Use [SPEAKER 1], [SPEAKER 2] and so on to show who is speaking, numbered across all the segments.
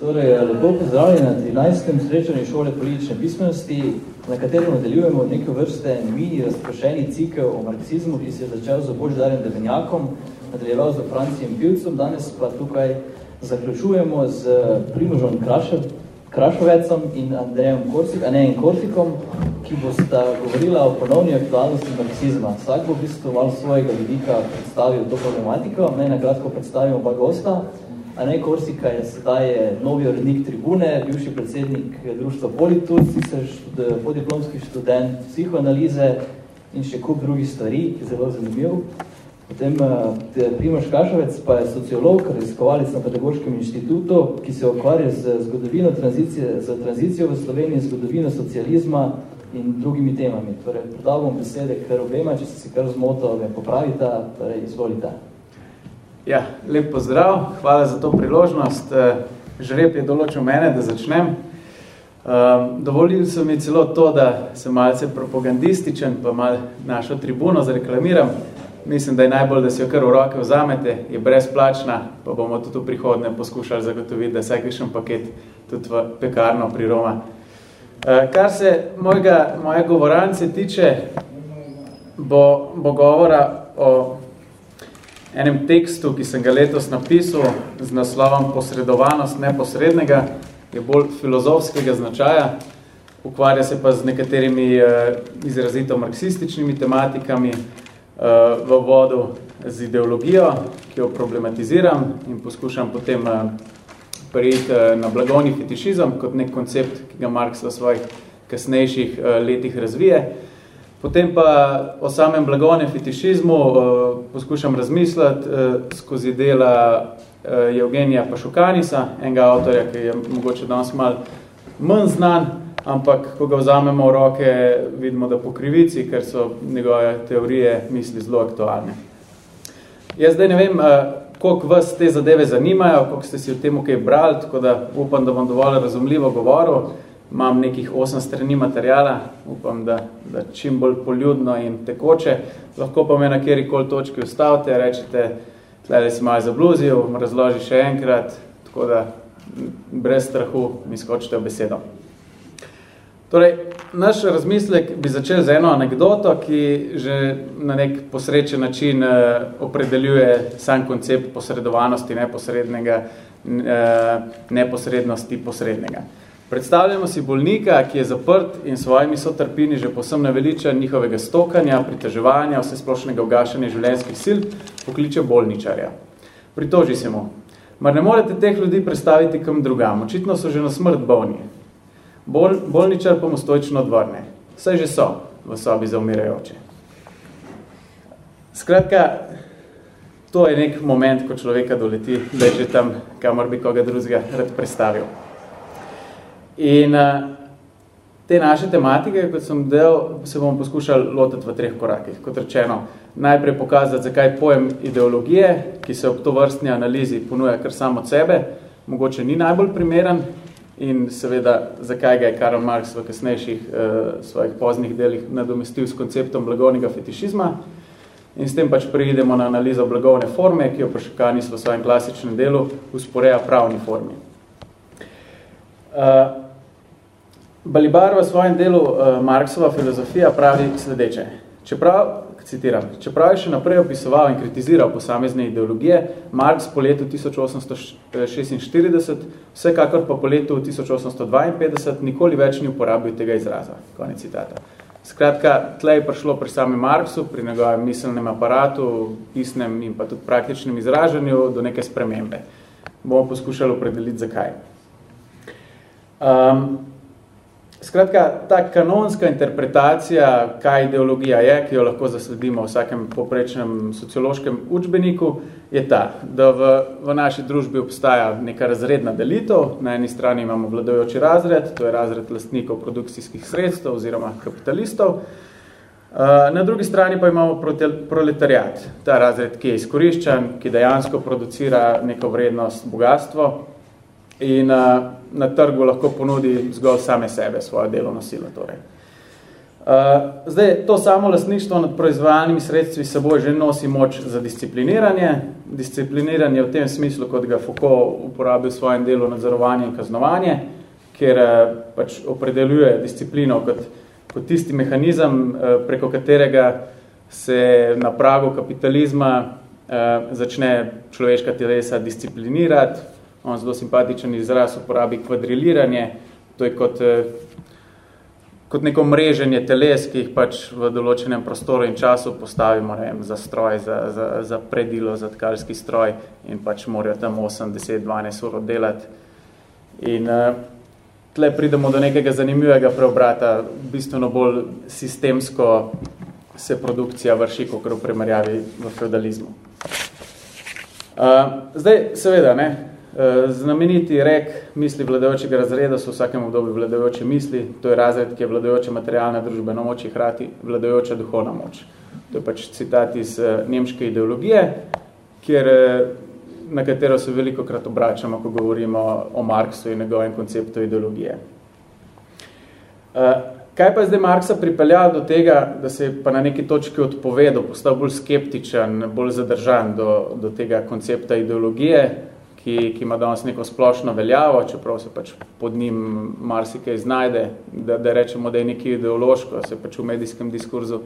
[SPEAKER 1] Torej, lepo pozdravljeni na 13. srečanju šole politične pismenosti, na katerem nadaljujemo neke vrste mini razprošeni cikel o marksizmu, ki se je začel z Boždarjem Devenjakom, nadaljeval z Francijem Pilcem, danes pa tukaj zaključujemo z Primožom Krašev, Krašovecom in Andrejem Korsik, a ne in Korsikom, ki bosta govorila o ponovni aktualnosti marksizma. Vsak bo v bistvu malo svojega vidika predstavil to problematiko. Naj nakratko predstavimo oba gosta. Anej Korsika je sedaj novi urednik tribune, bivši predsednik društva Politus, sicer štud, podiplomski študent psihoanalize in še kup drugih stvari, ki je zelo zanimiv. Potem eh, Primoš Kašovec pa je sociolog, raziskovalec na pedagoškem inštitutu, ki se ukvarja z zgodovino tranzicije, z tranzicijo v Sloveniji, zgodovino socializma in drugimi temami. Torej, predal bom besede kar obema, če se si kar zmotil, me popravita, torej izvolite.
[SPEAKER 2] Ja, lep pozdrav, hvala za to priložnost. Eh, žreb je določil mene, da začnem. Um, dovolili so mi celo to, da sem malce propagandističen, pa mal našo tribuno zareklamiram. Mislim, da je najbolj, da si jo kar v roke vzamete, je brezplačna, pa bomo tudi v prihodne poskušali zagotoviti, da vsak višen paket tudi v pekarno pri Roma. Uh, kar se mojega, moje govorance tiče, bo, bo govora o enem tekstu, ki sem ga letos napisal z naslovom Posredovanost neposrednega, je bolj filozofskega značaja, ukvarja se pa z nekaterimi uh, izrazito marksističnimi tematikami uh, v vodu z ideologijo, ki jo problematiziram in poskušam potem uh, prijeti na blagovni fetišizem kot nek koncept, ki ga Marx v svojih kasnejših letih razvije. Potem pa o samem blagovnem fetišizmu uh, poskušam razmisliti uh, skozi dela uh, Evgenija Pašukanisa, enega avtorja, ki je mogoče danes malo manj znan, ampak ko ga vzamemo v roke, vidimo, da po krivici, ker so njegove teorije misli zelo aktualne. Jaz zdaj ne vem, koliko vas te zadeve zanimajo, koliko ste si v tem kaj brali, tako da upam, da bom dovolj razumljivo govoril imam nekih osem strani materijala, upam, da, da čim bolj poljudno in tekoče, lahko pa me na kjerikoli točki ustavite, rečete, tlele si malo zabluzil, razloži še enkrat, tako da brez strahu mi skočite v besedo. Torej, naš razmislek bi začel z eno anegdoto, ki že na nek posrečen način eh, opredeljuje sam koncept posredovanosti neposrednega, eh, neposrednosti posrednega. Predstavljamo si bolnika, ki je zaprt in svojimi sotrpini že posem naveliča njihovega stokanja, priteževanja, vse splošnega ugašanja življenjskih sil, pokliče bolničarja. Pritoži se mu. Mar ne morete teh ljudi predstaviti kam drugam? Očitno so že na smrt bolni. Bol, bolničar pa mu stojično odvrne. Vse že so v sobi za umirajoče. Skratka, to je nek moment, ko človeka doleti, da je že tam, kamor bi koga drugega rad predstavil. In uh, te naše tematike, kot sem del, se bomo poskušali lotiti v treh korakih. Kot rečeno, najprej pokazati, zakaj pojem ideologije, ki se ob to vrstni analizi ponuja kar samo od sebe, mogoče ni najbolj primeren in seveda, zakaj ga je Karl Marx v kasnejših uh, svojih poznih delih nadomestil s konceptom blagovnega fetišizma. In s tem pač preidemo na analizo blagovne forme, ki jo pa še Kanis v svojem klasičnem delu usporeja pravni formi. Uh, Balibar v svojem delu uh, Marksova filozofija pravi sledeče. Čeprav, citiram, čeprav je še naprej opisoval in kritiziral posamezne ideologije, Marx po letu 1846, vsekakor pa po letu 1852, nikoli več ni uporabil tega izraza. Konec citata. Skratka, tle je prišlo pri samem Marksu, pri njegovem miselnem aparatu, pisnem in pa tudi praktičnem izražanju do neke spremembe. Bomo poskušali opredeliti, zakaj. Um, Skratka, ta kanonska interpretacija, kaj ideologija je, ki jo lahko zasledimo v vsakem poprečnem sociološkem učbeniku, je ta, da v, v naši družbi obstaja neka razredna delitev. Na eni strani imamo vladajoči razred, to je razred lastnikov produkcijskih sredstev oziroma kapitalistov. Na drugi strani pa imamo proletariat, ta razred, ki je izkoriščan, ki dejansko producira neko vrednost, bogatstvo, in uh, na trgu lahko ponudi zgolj same sebe, svojo delovno silo. Torej. zdaj, to samo lastništvo nad proizvajalnimi sredstvi seboj že nosi moč za discipliniranje. Discipliniranje v tem smislu, kot ga Foucault uporabil v svojem delu nadzorovanje in kaznovanje, kjer pač opredeljuje disciplino kot, kot tisti mehanizem, preko katerega se na pragu kapitalizma eh, začne človeška telesa disciplinirati. On zelo simpatičen izraz uporabi kvadriliranje. To je kot, eh, kot neko mreženje teles, ki jih pač v določenem prostoru in času postavimo ne vem, za stroj, za, za, za predilo, za tkalski stroj in pač morajo tam 8, 10, 12 ur delati. In eh, tle pridemo do nekega zanimivega preobrata, bistveno bolj sistemsko se produkcija vrši, kot v primerjavi v feudalizmu. Uh, zdaj, seveda, ne, znameniti rek misli vladajočega razreda so v vsakem obdobju vladajoče misli, to je razred, ki je vladajoča materialna družbena moč in hrati vladajoča duhovna moč. To je pač citat iz uh, nemške ideologije, kjer, uh, na katero se veliko krat obračamo, ko govorimo o Marksu in njegovem konceptu ideologije. Kaj pa je zdaj Marksa pripeljal do tega, da se je pa na neki točki odpovedal, postal bolj skeptičen, bolj zadržan do, do tega koncepta ideologije, ki, ki ima danes neko splošno veljavo, čeprav se pač pod njim marsikaj znajde, da, da rečemo, da je nekaj ideološko, se pač v medijskem diskurzu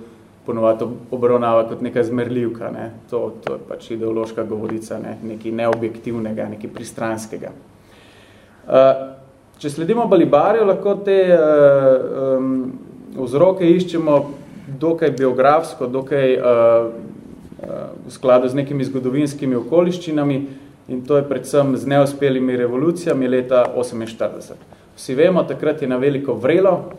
[SPEAKER 2] ponovati obravnava kot neka zmerljivka. Ne? To, to je pač ideološka govorica, ne? nekaj neobjektivnega, nekaj pristranskega. Uh, Če sledimo Balibarju, lahko te uh, um, vzroke iščemo dokaj biografsko, dokaj uh, uh, v skladu z nekimi zgodovinskimi okoliščinami in to je predvsem z neuspelimi revolucijami leta 48. Vsi vemo, takrat je na veliko vrelo,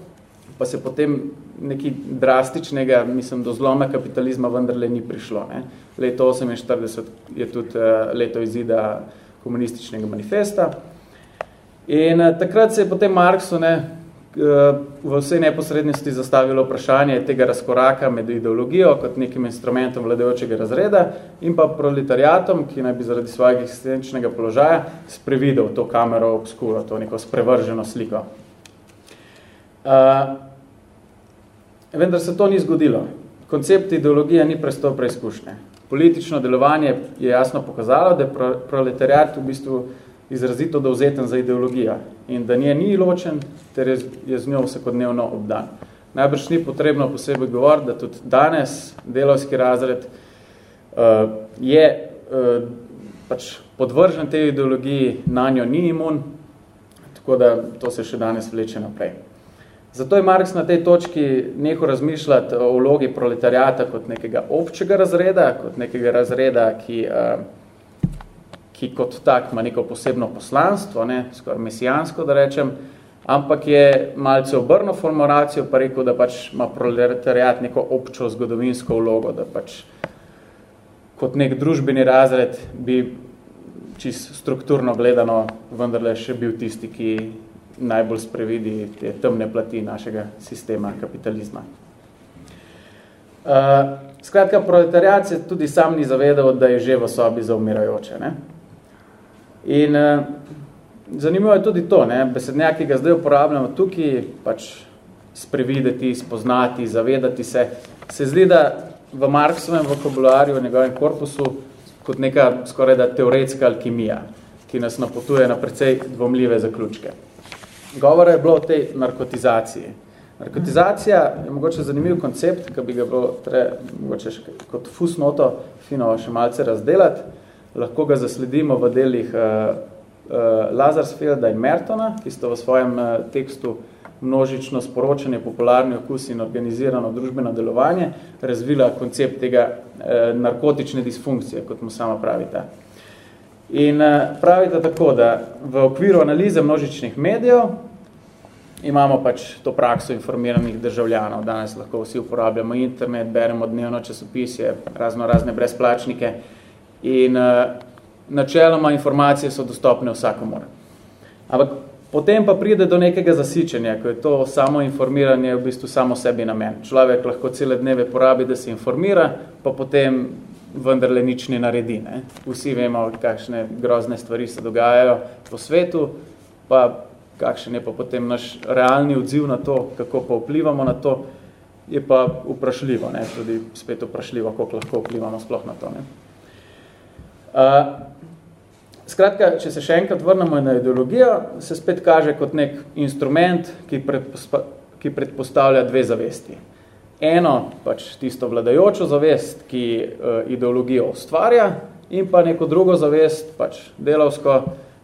[SPEAKER 2] pa se potem neki drastičnega, mislim, do zloma kapitalizma vendarle ni prišlo. Ne? Leto 48 je tudi uh, leto izida komunističnega manifesta, In uh, takrat se je potem Marksu ne, v vsej neposrednosti zastavilo vprašanje tega razkoraka med ideologijo kot nekim instrumentom vladajočega razreda in pa proletariatom, ki naj bi zaradi svojega existenčnega položaja sprevidel to kamero obskuro, to neko sprevrženo sliko. Uh, vendar se to ni zgodilo. Koncept ideologije ni prestop preizkušnje. Politično delovanje je jasno pokazalo, da je proletariat v bistvu uh, izrazito dovzeten za ideologijo in da nje ni ločen, ter je, je z njo vsakodnevno obdan. Najbrž ni potrebno posebej govoriti, da tudi danes delovski razred uh, je uh, pač podvržen tej ideologiji, na njo ni imun, tako da to se še danes vleče naprej. Zato je Marx na tej točki neho razmišljati o vlogi proletariata kot nekega občega razreda, kot nekega razreda, ki uh, ki kot tak ima neko posebno poslanstvo, ne, skoraj mesijansko, da rečem, ampak je malce obrno formulacijo pa rekel, da pač ima proletariat neko občo zgodovinsko vlogo, da pač kot nek družbeni razred bi čist strukturno gledano vendarle še bil tisti, ki najbolj sprevidi te temne plati našega sistema kapitalizma. Uh, skratka, proletariat se tudi sam ni zavedal, da je že v sobi za umirajoče. Ne? In uh, zanimivo je tudi to, ne, besednjak, ki ga zdaj uporabljamo tukaj, pač sprevideti, spoznati, zavedati se, se zdi, da v Marksovem vokabularju, v njegovem korpusu, kot neka skoraj da teoretska alkimija, ki nas napotuje na precej dvomljive zaključke. Govora je bilo o tej narkotizaciji. Narkotizacija je mogoče zanimiv koncept, ki bi ga bilo tre, mogoče še kot fusnoto fino še malce razdelati lahko ga zasledimo v delih uh, uh, Lazarsfielda in Mertona, ki sta v svojem uh, tekstu množično sporočanje, popularni okus in organizirano družbeno delovanje razvila koncept tega uh, narkotične disfunkcije, kot mu sama pravita. In uh, pravite tako, da v okviru analize množičnih medijev imamo pač to prakso informiranih državljanov. Danes lahko vsi uporabljamo internet, beremo dnevno časopisje, razno razne brezplačnike, in uh, načeloma informacije so dostopne vsakomor. Ampak potem pa pride do nekega zasičenja, ko je to samo informiranje v bistvu samo sebi namen. Človek lahko cele dneve porabi, da se informira, pa potem vendarle nič ne naredi. Ne? Vsi vemo, kakšne grozne stvari se dogajajo po svetu, pa kakšen je pa potem naš realni odziv na to, kako pa vplivamo na to. je pa vprašljivo, ne? tudi spet vprašljivo, koliko lahko vplivamo sploh na to. Ne? Uh, skratka, če se še enkrat vrnemo na ideologijo, se spet kaže kot nek instrument, ki, predpospa, ki predpostavlja dve zavesti. Eno, pač tisto vladajočo zavest, ki uh, ideologijo ustvarja, in pa neko drugo zavest, pač delavsko,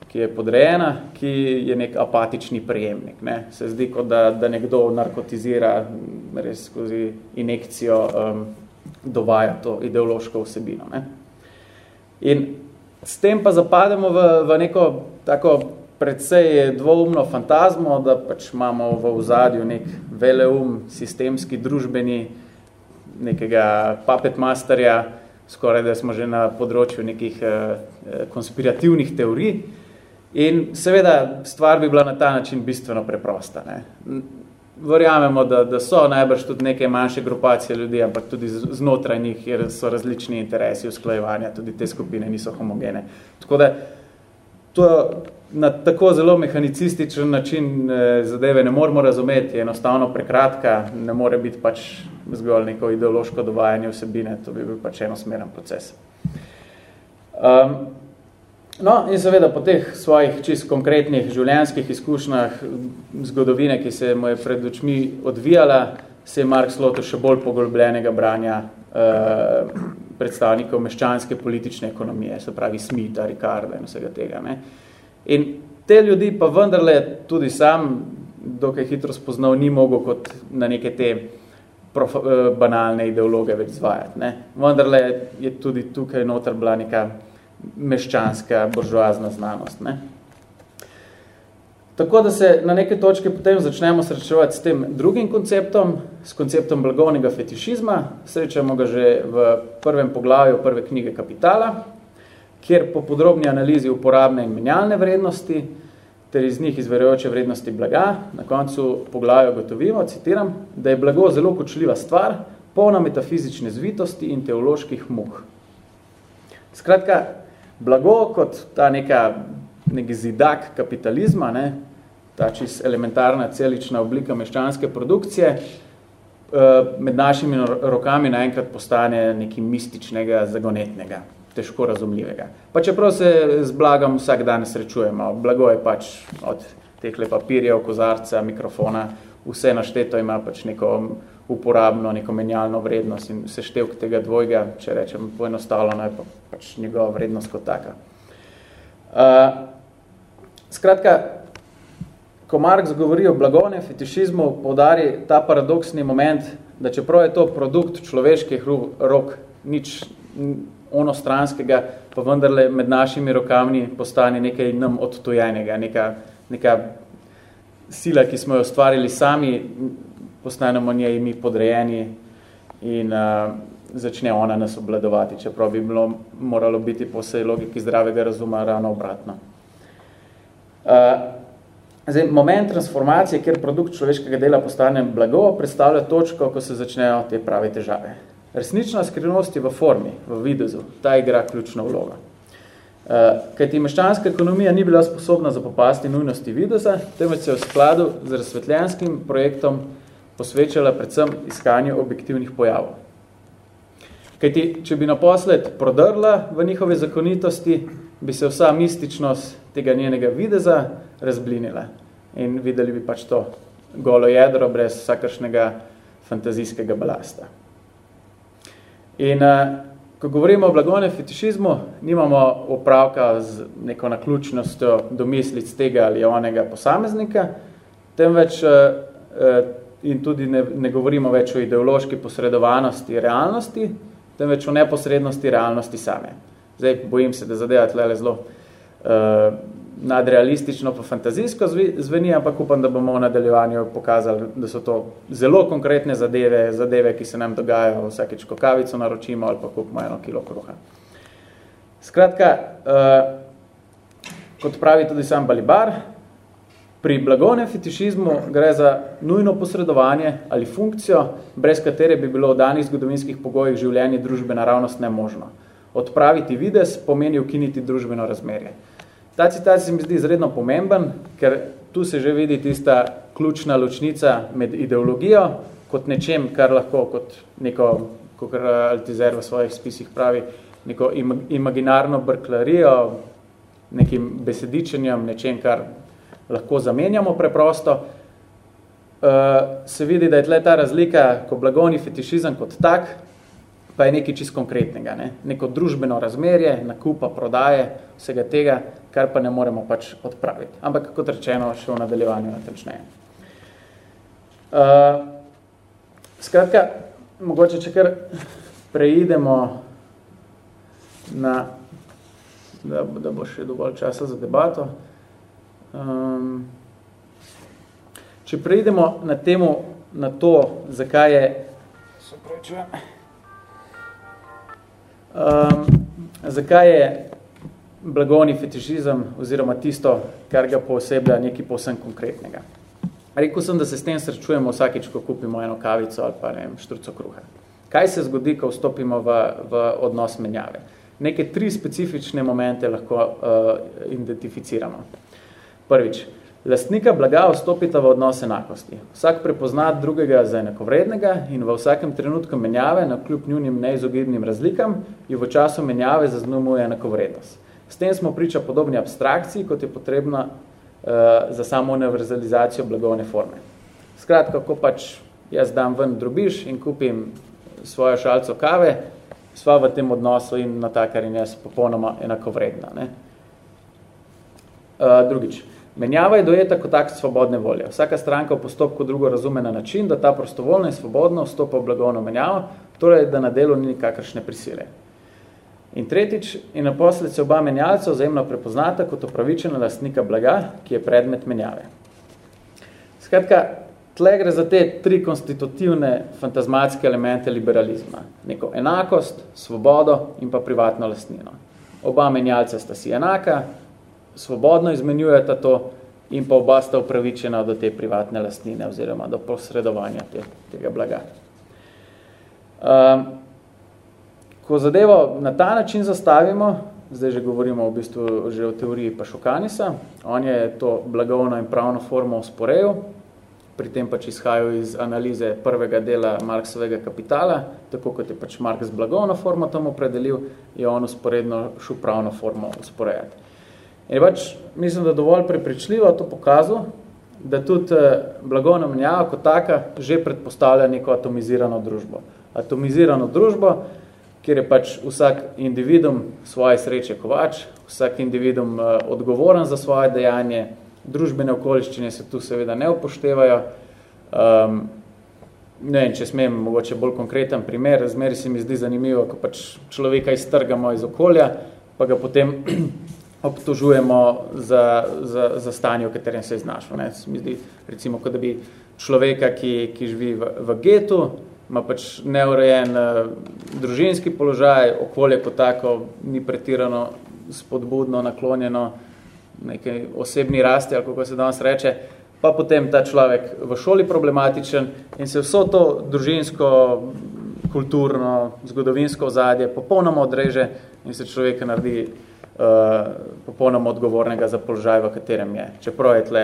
[SPEAKER 2] ki je podrejena, ki je nek apatični prejemnik. Ne. Se zdi, kot da, da nekdo narkotizira res skozi inekcijo um, dovaja to ideološko vsebino. Ne. In s tem pa zapademo v, v neko tako predvsej dvoumno fantazmo, da pač imamo v ozadju nek veleum, sistemski, družbeni, nekega puppet masterja, skoraj da smo že na področju nekih eh, konspirativnih teorij, In seveda stvar bi bila na ta način bistveno preprosta. Ne. Verjamemo, da, da so najbrž tudi neke manjše grupacije ljudi, ampak tudi znotraj njih so različni interesi usklajevanja, tudi te skupine niso homogene. Tako da to na tako zelo mehanicističen način eh, zadeve ne moramo razumeti, je enostavno prekratka, ne more biti pač zgolj neko ideološko dovajanje vsebine, to bi bil pač enosmeren proces. Um, No, in seveda po teh svojih čist konkretnih življenjskih izkušnjah zgodovine, ki se mu je pred očmi odvijala, se je Mark Sloto še bolj poglobljenega branja eh, predstavnikov meščanske politične ekonomije, se pravi Smitha, Ricarda in vsega tega. Ne. In te ljudi pa vendarle tudi sam, dokaj hitro spoznal, ni mogel kot na neke te prof, eh, banalne ideologe več zvajati. Ne. Vendarle je tudi tukaj noter bila neka meščanska buržoazna znanost. Ne? Tako da se na neke točke potem začnemo srečevati s tem drugim konceptom, s konceptom blagovnega fetišizma. Srečamo ga že v prvem poglavju prve knjige Kapitala, kjer po podrobni analizi uporabne in menjalne vrednosti ter iz njih izverujoče vrednosti blaga, na koncu poglavja gotovimo, citiram, da je blago zelo kočljiva stvar, polna metafizične zvitosti in teoloških muh. Skratka, blago kot ta neka, nek zidak kapitalizma, ne, ta čist elementarna celična oblika meščanske produkcije, eh, med našimi rokami naenkrat postane nekaj mističnega, zagonetnega, težko razumljivega. Pa čeprav se z blagom vsak dan srečujemo, blago je pač od tehle papirjev, kozarca, mikrofona, vse našteto ima pač neko uporabno, neko menjalno vrednost in seštevk tega dvojga, če rečem poenostavljeno, je pa pač njegova vrednost kot taka. Uh, skratka, ko Marx govori o blagovnem fetišizmu, poudari ta paradoksni moment, da čeprav je to produkt človeških rok, nič onostranskega, pa vendarle med našimi rokami postane nekaj nam odtojenega, neka, neka sila, ki smo jo ustvarili sami, postanemo njej mi podrejeni in uh, začne ona nas obladovati, čeprav bi bilo, moralo biti po vsej logiki zdravega razuma ravno obratno. Uh, zdaj, moment transformacije, kjer produkt človeškega dela postane blago, predstavlja točko, ko se začnejo te prave težave. Resnična skrivnost je v formi, v videzu, ta igra ključno vlogo. Uh, kajti meščanska ekonomija ni bila sposobna zapopasti nujnosti videza, temveč se v skladu z razsvetljenskim projektom posvečala predvsem iskanju objektivnih pojavov. Kajti, če bi naposled prodrla v njihove zakonitosti, bi se vsa mističnost tega njenega videza razblinila in videli bi pač to golo jedro brez vsakršnega fantazijskega balasta. In ko govorimo o blagovnem fetišizmu, nimamo opravka z neko naključnostjo domislic tega ali onega posameznika, temveč in tudi ne, ne govorimo več o ideološki posredovanosti realnosti, temveč o neposrednosti realnosti same. Zdaj, bojim se, da zadeva tlele zelo uh, nadrealistično pa fantazijsko zveni, ampak upam, da bomo v nadaljevanju pokazali, da so to zelo konkretne zadeve, zadeve, ki se nam dogajajo vsakeč, ko kavico naročimo ali pa kupimo eno kilo kruha. Skratka, uh, kot pravi tudi sam Balibar, Pri blagovnem fetišizmu gre za nujno posredovanje ali funkcijo, brez katere bi bilo v danih zgodovinskih pogojih življenje družbe naravnost nemožno. Odpraviti vides pomeni ukiniti družbeno razmerje. Ta citat se mi zdi izredno pomemben, ker tu se že vidi tista ključna ločnica med ideologijo kot nečem, kar lahko kot neko, kot Altizer v svojih spisih pravi, neko imaginarno brklarijo, nekim besedičenjem, nečem, kar lahko zamenjamo preprosto, uh, se vidi, da je tle ta razlika, ko blagovni fetišizem kot tak, pa je nekaj čist konkretnega, ne? neko družbeno razmerje, nakupa, prodaje, vsega tega, kar pa ne moremo pač odpraviti. Ampak, kot rečeno, še v nadaljevanju natančneje. Uh, skratka, mogoče, če kar preidemo na, da, da bo še dovolj časa za debato, um, če preidemo na temu, na to, zakaj je, Um, zakaj je blagovni fetišizem oziroma tisto, kar ga poseblja nekaj povsem konkretnega? Rekel sem, da se s tem srečujemo vsakič, ko kupimo eno kavico ali pa ne vem, štruco kruha. Kaj se zgodi, ko vstopimo v, v odnos menjave? Neke tri specifične momente lahko uh, identificiramo. Prvič, Lastnika blaga vstopita v odnos enakosti. Vsak prepozna drugega za enakovrednega in v vsakem trenutku menjave, na kljub njunim neizogibnim razlikam, jo v času menjave zaznamuje enakovrednost. S tem smo priča podobni abstrakciji, kot je potrebna uh, za samo univerzalizacijo blagovne forme. Skratka, ko pač jaz dam ven drobiš in kupim svojo šalco kave, sva v tem odnosu in na takar in jaz popolnoma enakovredna. Ne? Uh, drugič. Menjava je dojeta kot akt svobodne volje. Vsaka stranka v postopku drugo razume na način, da ta prostovoljno in svobodno vstopa v blagovno menjavo, torej da na delu ni nikakršne prisile. In tretjič, in naposled se oba menjalca vzajemno prepoznata kot upravičena lastnika blaga, ki je predmet menjave. Skratka, tle gre za te tri konstitutivne fantazmatske elemente liberalizma. Neko enakost, svobodo in pa privatno lastnino. Oba menjalca sta si enaka, svobodno izmenjujeta to in pa oba sta upravičena do te privatne lastnine oziroma do posredovanja te, tega blaga. Um, ko zadevo na ta način zastavimo, zdaj že govorimo v bistvu že o teoriji Pašokanisa, on je to blagovno in pravno formo usporejil, pri tem pač izhajal iz analize prvega dela Marksovega kapitala, tako kot je pač Marx blagovno formo tam opredelil, je on usporedno šel pravno formo usporejati. In pač mislim, da dovolj prepričljivo to pokazal, da tudi eh, blagovna menjava kot taka že predpostavlja neko atomizirano družbo. Atomizirano družbo, kjer je pač vsak individum svoje sreče kovač, vsak individum uh, odgovoren za svoje dejanje, družbene okoliščine se tu seveda ne upoštevajo. Um, ne vem, če smem mogoče bolj konkreten primer, zmeri se mi zdi zanimivo, ko pač človeka iztrgamo iz okolja, pa ga potem obtožujemo za, za, za stanje, v katerem se je znašel. Ne. Se mi zdi, recimo, kot da bi človeka, ki, ki živi v, v getu, ima pač neurejen uh, družinski položaj, okolje kot tako ni pretirano spodbudno, naklonjeno nekaj osebni rasti, ali kako se danes reče, pa potem ta človek v šoli problematičen in se vso to družinsko, kulturno, zgodovinsko ozadje popolnoma odreže in se človeka naredi popolnoma odgovornega za položaj, v katerem je. Čeprav je tle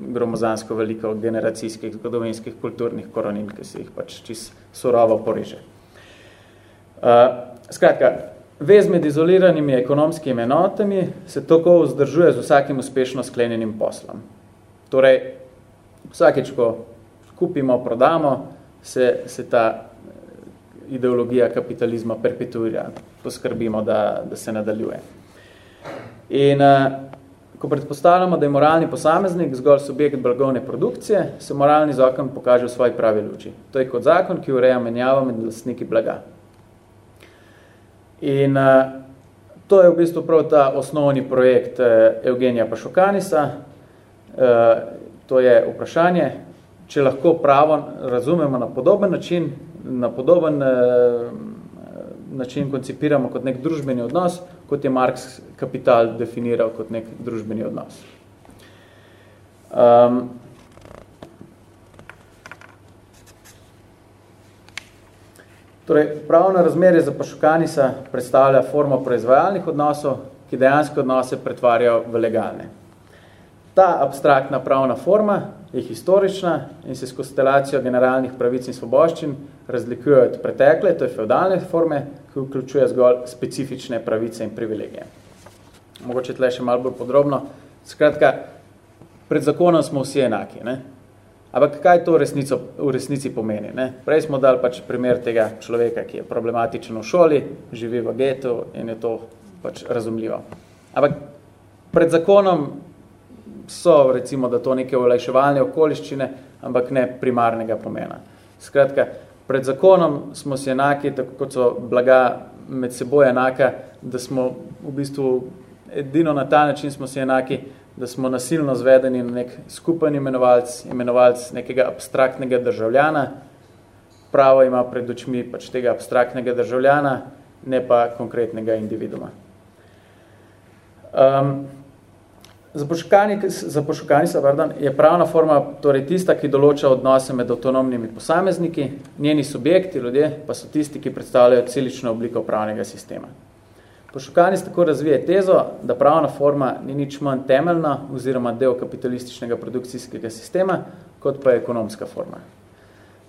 [SPEAKER 2] gromozansko veliko generacijskih, zgodovinskih, kulturnih koronin, ki se jih pač čist surovo poriže. Uh, skratka, vez med izoliranimi ekonomskimi enotami se tako vzdržuje z vsakim uspešno sklenjenim poslom. Torej, vsakeč, ko kupimo, prodamo, se, se ta ideologija kapitalizma perpetuira, poskrbimo, da, da se nadaljuje. In uh, ko predpostavljamo, da je moralni posameznik zgolj subjekt blagovne produkcije, se moralni zakon pokaže v svoji pravi luči. To je kot zakon, ki ureja menjavo med lastniki blaga. In uh, to je v bistvu prav ta osnovni projekt uh, Evgenija Pašokanisa. To je vprašanje, če lahko pravo razumemo na podoben način, na podoben način koncipiramo kot nek družbeni odnos, kot je Marx kapital definiral kot nek družbeni odnos. Um, torej, pravno razmerje za Pašukanisa predstavlja formo proizvajalnih odnosov, ki dejansko odnose pretvarjajo v legalne. Ta abstraktna pravna forma je historična in se s konstelacijo generalnih pravic in svoboščin razlikuje od pretekle, to je feudalne forme, ki vključuje zgolj specifične pravice in privilegije. Mogoče tle še malo bolj podrobno. Skratka, pred zakonom smo vsi enaki. Ne? Ampak kaj to v, resnico, v resnici pomeni? Ne? Prej smo dali pač primer tega človeka, ki je problematičen v šoli, živi v getu in je to pač razumljivo. Ampak pred zakonom so recimo, da to neke olajševalne okoliščine, ampak ne primarnega pomena. Skratka, pred zakonom smo si enaki, tako kot so blaga med seboj enaka, da smo v bistvu edino na ta način smo si enaki, da smo nasilno zvedeni na nek skupen imenovalc, imenovalc nekega abstraktnega državljana. Pravo ima pred očmi pač tega abstraktnega državljana, ne pa konkretnega individuma. Um, Zapošukanica pardon, je pravna forma torej tista, ki določa odnose med avtonomnimi posamezniki, njeni subjekti, ljudje, pa so tisti, ki predstavljajo celično obliko pravnega sistema. Pošukanic tako razvije tezo, da pravna forma ni nič manj temeljna oziroma del kapitalističnega produkcijskega sistema, kot pa je ekonomska forma.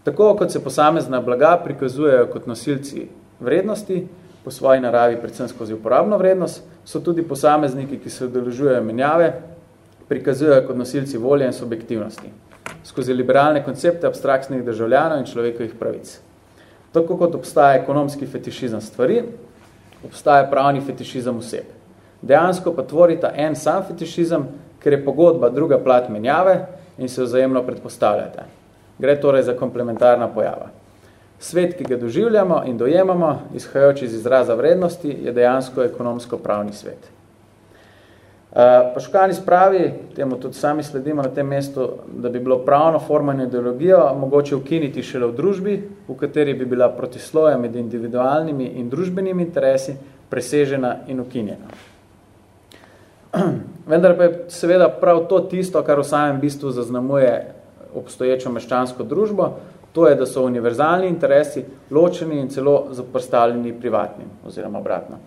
[SPEAKER 2] Tako kot se posamezna blaga prikazujejo kot nosilci vrednosti, po svoji naravi predvsem skozi uporabno vrednost, so tudi posamezniki, ki se odeležujejo menjave, prikazujejo kot nosilci volje in subjektivnosti, skozi liberalne koncepte abstraktnih državljanov in človekovih pravic. Tako kot obstaja ekonomski fetišizem stvari, obstaja pravni fetišizem oseb. Dejansko pa tvorita en sam fetišizem, ker je pogodba druga plat menjave in se vzajemno predpostavljate. Gre torej za komplementarna pojava. Svet, ki ga doživljamo in dojemamo, izhajajoč iz izraza vrednosti, je dejansko ekonomsko-pravni svet. Paškani spravi, temu tudi sami sledimo na tem mestu, da bi bilo pravno formano ideologijo mogoče ukiniti šele v družbi, v kateri bi bila protisloja med individualnimi in družbenimi interesi presežena in ukinjena. Vendar pa je seveda prav to tisto, kar v samem bistvu zaznamuje obstoječo meščansko družbo, To je, da so univerzalni interesi ločeni in celo zaprstavljeni privatnim, oziroma obratno.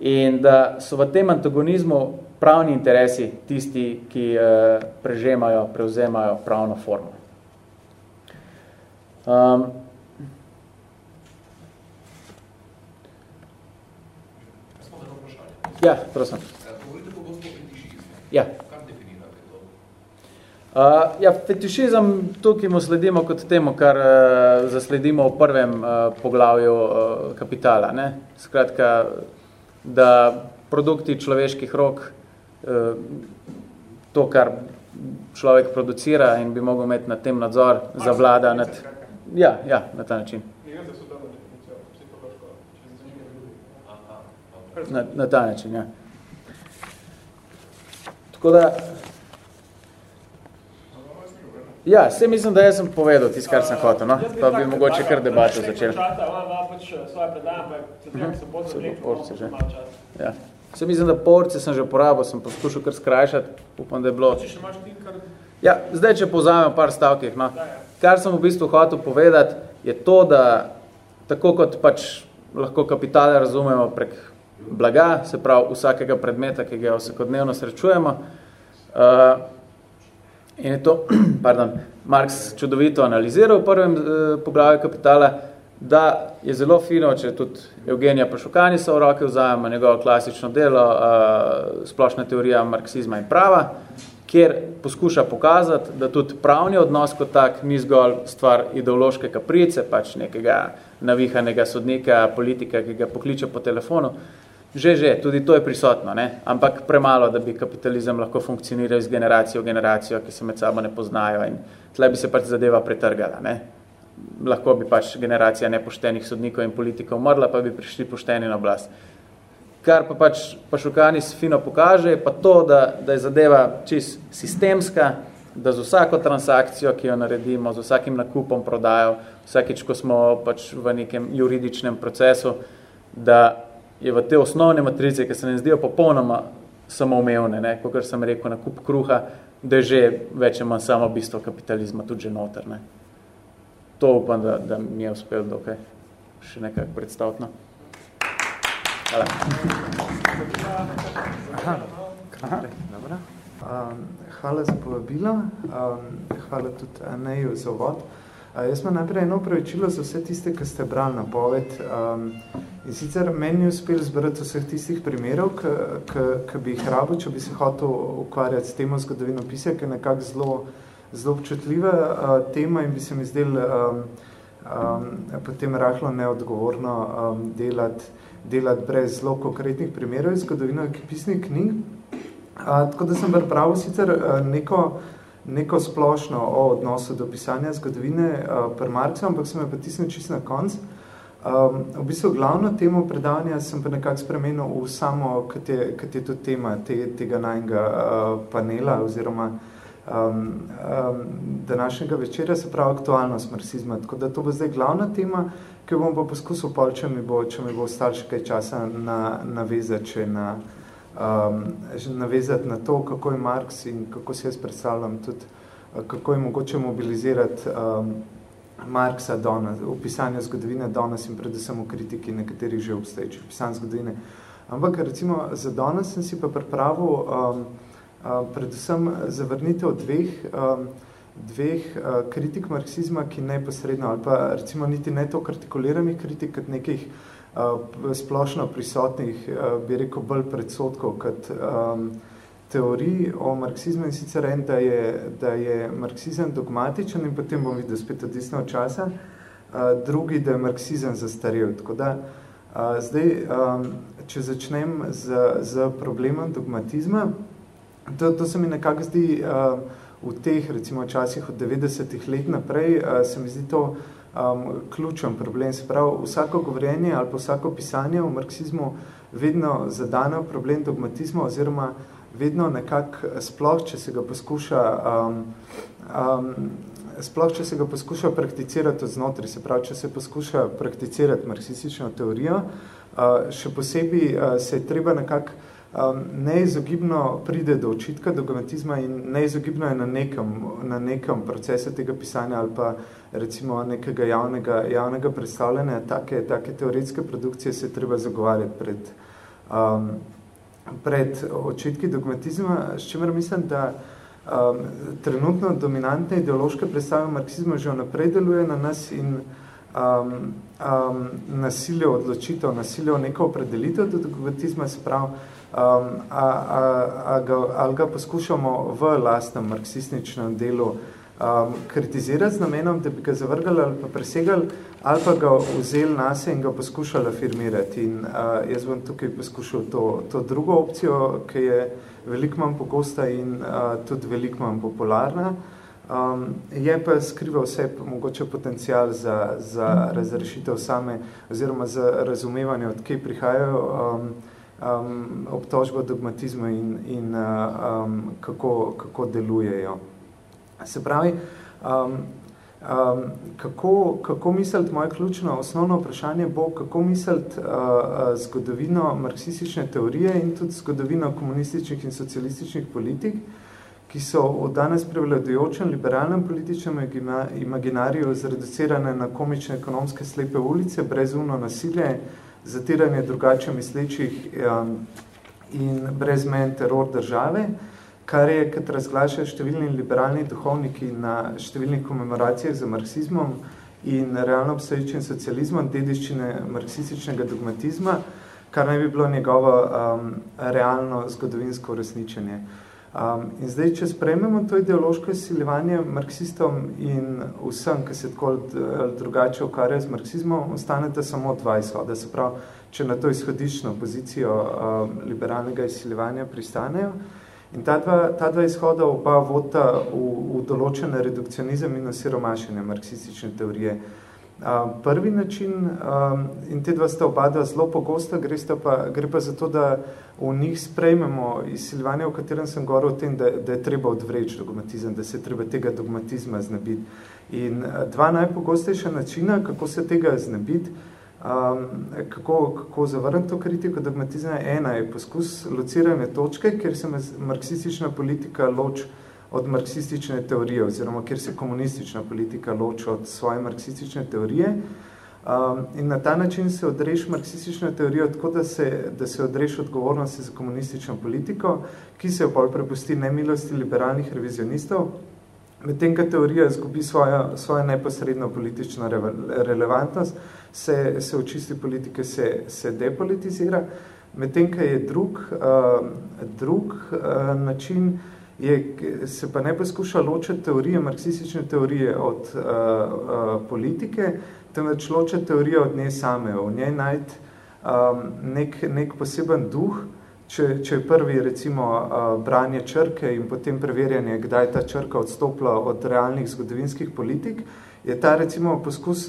[SPEAKER 2] In da so v tem antagonizmu pravni interesi tisti, ki eh, prežemajo, prevzemajo pravno formo. Um, ja, prosim. Ja. Uh, ja, fetišizem tukaj mu sledimo kot temu, kar uh, zasledimo v prvem uh, poglavju uh, kapitala. Ne? Skratka, da produkti človeških rok, uh, to, kar človek producira in bi mogel imeti na tem nadzor, zavlada nad... Ja, ja, na ta način. Na, na ta način, ja. Tako da, Ja, se mislim, da jaz sem povedal tist, kar sem hotel, no? pa bi mogoče kar debato začel. Ja. Se mislim, da porce sem že porabil, sem poskušal kar skrajšati, upam, da je bilo. Ja, zdaj, če povzamem par stavkih, no. Kar sem v bistvu hotel povedati, je to, da tako kot pač lahko kapitale razumemo prek blaga, se pravi vsakega predmeta, ki ga vsakodnevno srečujemo, uh, In je to, pardon, Marx čudovito analiziral v prvem eh, poglavju kapitala, da je zelo fino, če tudi Evgenija Pašukani so v roke vzajema njegovo klasično delo, eh, splošna teorija marksizma in prava, kjer poskuša pokazati, da tudi pravni odnos kot tak ni zgolj stvar ideološke kaprice, pač nekega navihanega sodnika, politika, ki ga pokliče po telefonu, Že, že, tudi to je prisotno, ne? ampak premalo, da bi kapitalizem lahko funkcioniral iz generacijo v generacijo, ki se med sabo ne poznajo in tle bi se pač zadeva pretrgala. Ne? Lahko bi pač generacija nepoštenih sodnikov in politikov umrla, pa bi prišli pošteni na oblast. Kar pa pač Pašukanis fino pokaže, je pa to, da, da je zadeva čist sistemska, da z vsako transakcijo, ki jo naredimo, z vsakim nakupom prodajo, vsakič, ko smo pač v nekem juridičnem procesu, da je v te osnovne matrice, ki se ne zdijo popolnoma samoumevne, ne, kot sem rekel, na kup kruha, da je že več manj samo bistvo kapitalizma tudi že noter. Ne. To upam, da, da mi je uspel dokaj še nekako predstaviti. No. Hvala. Aha. Aha. Dobro.
[SPEAKER 3] Um, hvala za povabilo, um, hvala tudi Aneju za uvod. Uh, jaz imam najprej eno upravičilo za vse tiste, ki ste brali napoved. Um, in sicer meni je uspel zbrati vseh tistih primerov, ki bi jih rabo, če bi se hotel ukvarjati s temo zgodovino pisja, ki je nekako zelo, zelo občutljiva uh, tema in bi se mi zdel um, um, potem rahlo neodgovorno um, delati, delati brez zelo konkretnih primerov iz zgodovino pisnih knjig. A, tako da sem pripravil sicer neko, neko splošno o odnosu do pisanja zgodovine pri Marcu, ampak sem jo potisnil čisto na konc. Um, v bistvu glavno temo predavanja sem pa nekako spremenil v samo, kot je, kot je tudi tema te, tega najnega uh, panela oziroma um, um, današnjega večera, se pravi aktualnost marksizma. Tako da to bo zdaj glavna tema, ki bom pa poskusil pol, če mi bo, če mi bo ostalo še kaj časa na, navezati, če na um, navezati na to, kako je Marx in kako si jaz predstavljam tudi, uh, kako je mogoče mobilizirati um, Marksa danes, v pisanju zgodovine danes in predvsem v kritiki nekaterih že obstoječih pisanj zgodovine. Ampak recimo za danes sem si pa pripravil um, uh, predvsem zavrnitev dveh, um, dveh uh, kritik marksizma, ki neposredno ali pa recimo niti ne to artikuliranih kritik, kot nekih uh, splošno prisotnih, uh, bi rekel, bolj predsotkov kot um, teorij o marksizmu in sicer en, da je, da je marksizem dogmatičen in potem bom videl spet odvisno od časa, uh, drugi, da je marksizem zastarel. Tako da, uh, zdaj, um, če začnem z, z problemom dogmatizma, to, to se mi nekako zdi uh, v teh, recimo, časih od 90-ih let naprej, uh, se mi zdi to um, ključen problem. Se pravi, vsako govorjenje ali pa vsako pisanje v marksizmu vedno zadane v problem dogmatizma oziroma vedno nekako sploh, če se ga poskuša um, um, sploh, če se ga poskuša prakticirati znotraj, se pravi, če se poskuša prakticirati marksistično teorijo, uh, še posebej uh, se je treba nekako um, neizogibno pride do očitka dogmatizma in neizogibno je na nekem, na nekem procesu tega pisanja ali pa recimo nekega javnega, javnega predstavljanja take, take teoretske produkcije se treba zagovarjati pred, um, pred očitki dogmatizma, s čimer mislim, da um, trenutno dominantne ideološke predstave marksizma že naprej deluje na nas in um, um, nasilje odločitev, nasilje o neko opredelitev do dogmatizma, se pravi, um, a, a, a ga, ali ga poskušamo v lastnem marksističnem delu um, kritizirati z namenom, da bi ga zavrgali ali pa presegali, ali pa ga vzeli nase in ga poskušali afirmirati. In uh, jaz bom tukaj poskušal to, to drugo opcijo, ki je veliko manj pogosta in uh, tudi veliko manj popularna. Um, je pa skrival vse mogoče potencial za, za razrešitev same oziroma za razumevanje, od kje prihajajo um, um, obtožbo dogmatizma in, in uh, um, kako, kako delujejo. Se pravi, um, um, kako, kako misliti, moje ključno osnovno vprašanje bo, kako misliti uh, uh, zgodovino marksistične teorije in tudi zgodovino komunističnih in socialističnih politik, ki so v danes prevladujočem liberalnem političnem imaginariju zreducirane na komične ekonomske slepe ulice, brezumno nasilje, zatiranje drugače mislečih um, in brezmen teror države, kar je, kot razglašajo številni liberalni duhovniki na številnih komemoracijah za marksizmom in realno obstoječim socializmom, dediščine marksističnega dogmatizma, kar naj bi bilo njegovo um, realno zgodovinsko uresničenje. Um, in zdaj, če sprejmemo to ideološko izsiljevanje marksistom in vsem, ki se tako drugače ukvarjajo z marksizmom, ostanete samo dva izhoda. Se pravi, če na to izhodično pozicijo um, liberalnega izsiljevanja pristanejo, In ta dva, ta dva izhoda oba vota v, v določene redukcionizem in osiromašenje marksistične teorije. Uh, prvi način, um, in te dva sta oba dva zelo pogosta, gre, pa, gre pa za to, da v njih sprejmemo izsiljevanje, v katerem sem govoril o tem, da, da je treba odvreči dogmatizem, da se treba tega dogmatizma znebiti. In dva najpogostejša načina, kako se tega znebiti, Um, kako, kako zavrniti to kritiko dogmatizma? Ena je poskus locirane točke, kjer se marksistična politika loč od marksistične teorije, oziroma kjer se komunistična politika loč od svoje marksistične teorije. Um, in na ta način se odreš marksistično teorijo tako, da se, da se odreš odgovornosti za komunistično politiko, ki se jo pol prepusti nemilosti liberalnih revizionistov, medtem, ka teorija izgubi svojo, svojo neposredno politično re, relevantnost, se, se v čisti politike se, se depolitizira, medtem, ka je drug, uh, drug uh, način, je, se pa ne poskuša ločiti teorije, marksistične teorije od uh, uh, politike, temveč loče teorijo od nje same, v njej najti um, nek, nek poseben duh, če, če je prvi recimo branje črke in potem preverjanje, kdaj ta črka odstopila od realnih zgodovinskih politik, je ta recimo poskus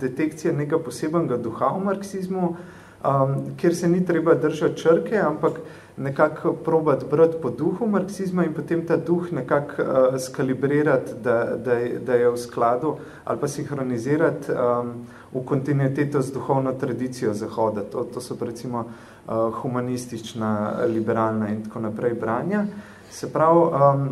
[SPEAKER 3] detekcije nekega posebenega duha v marksizmu, um, kjer se ni treba držati črke, ampak nekako probati brati po duhu marksizma in potem ta duh nekako uh, skalibrirati, da, da, da je v skladu ali pa sinhronizirati um, v kontinuiteto z duhovno tradicijo Zahoda. To, to so recimo uh, humanistična, liberalna in tako naprej branja. Se pravi, um,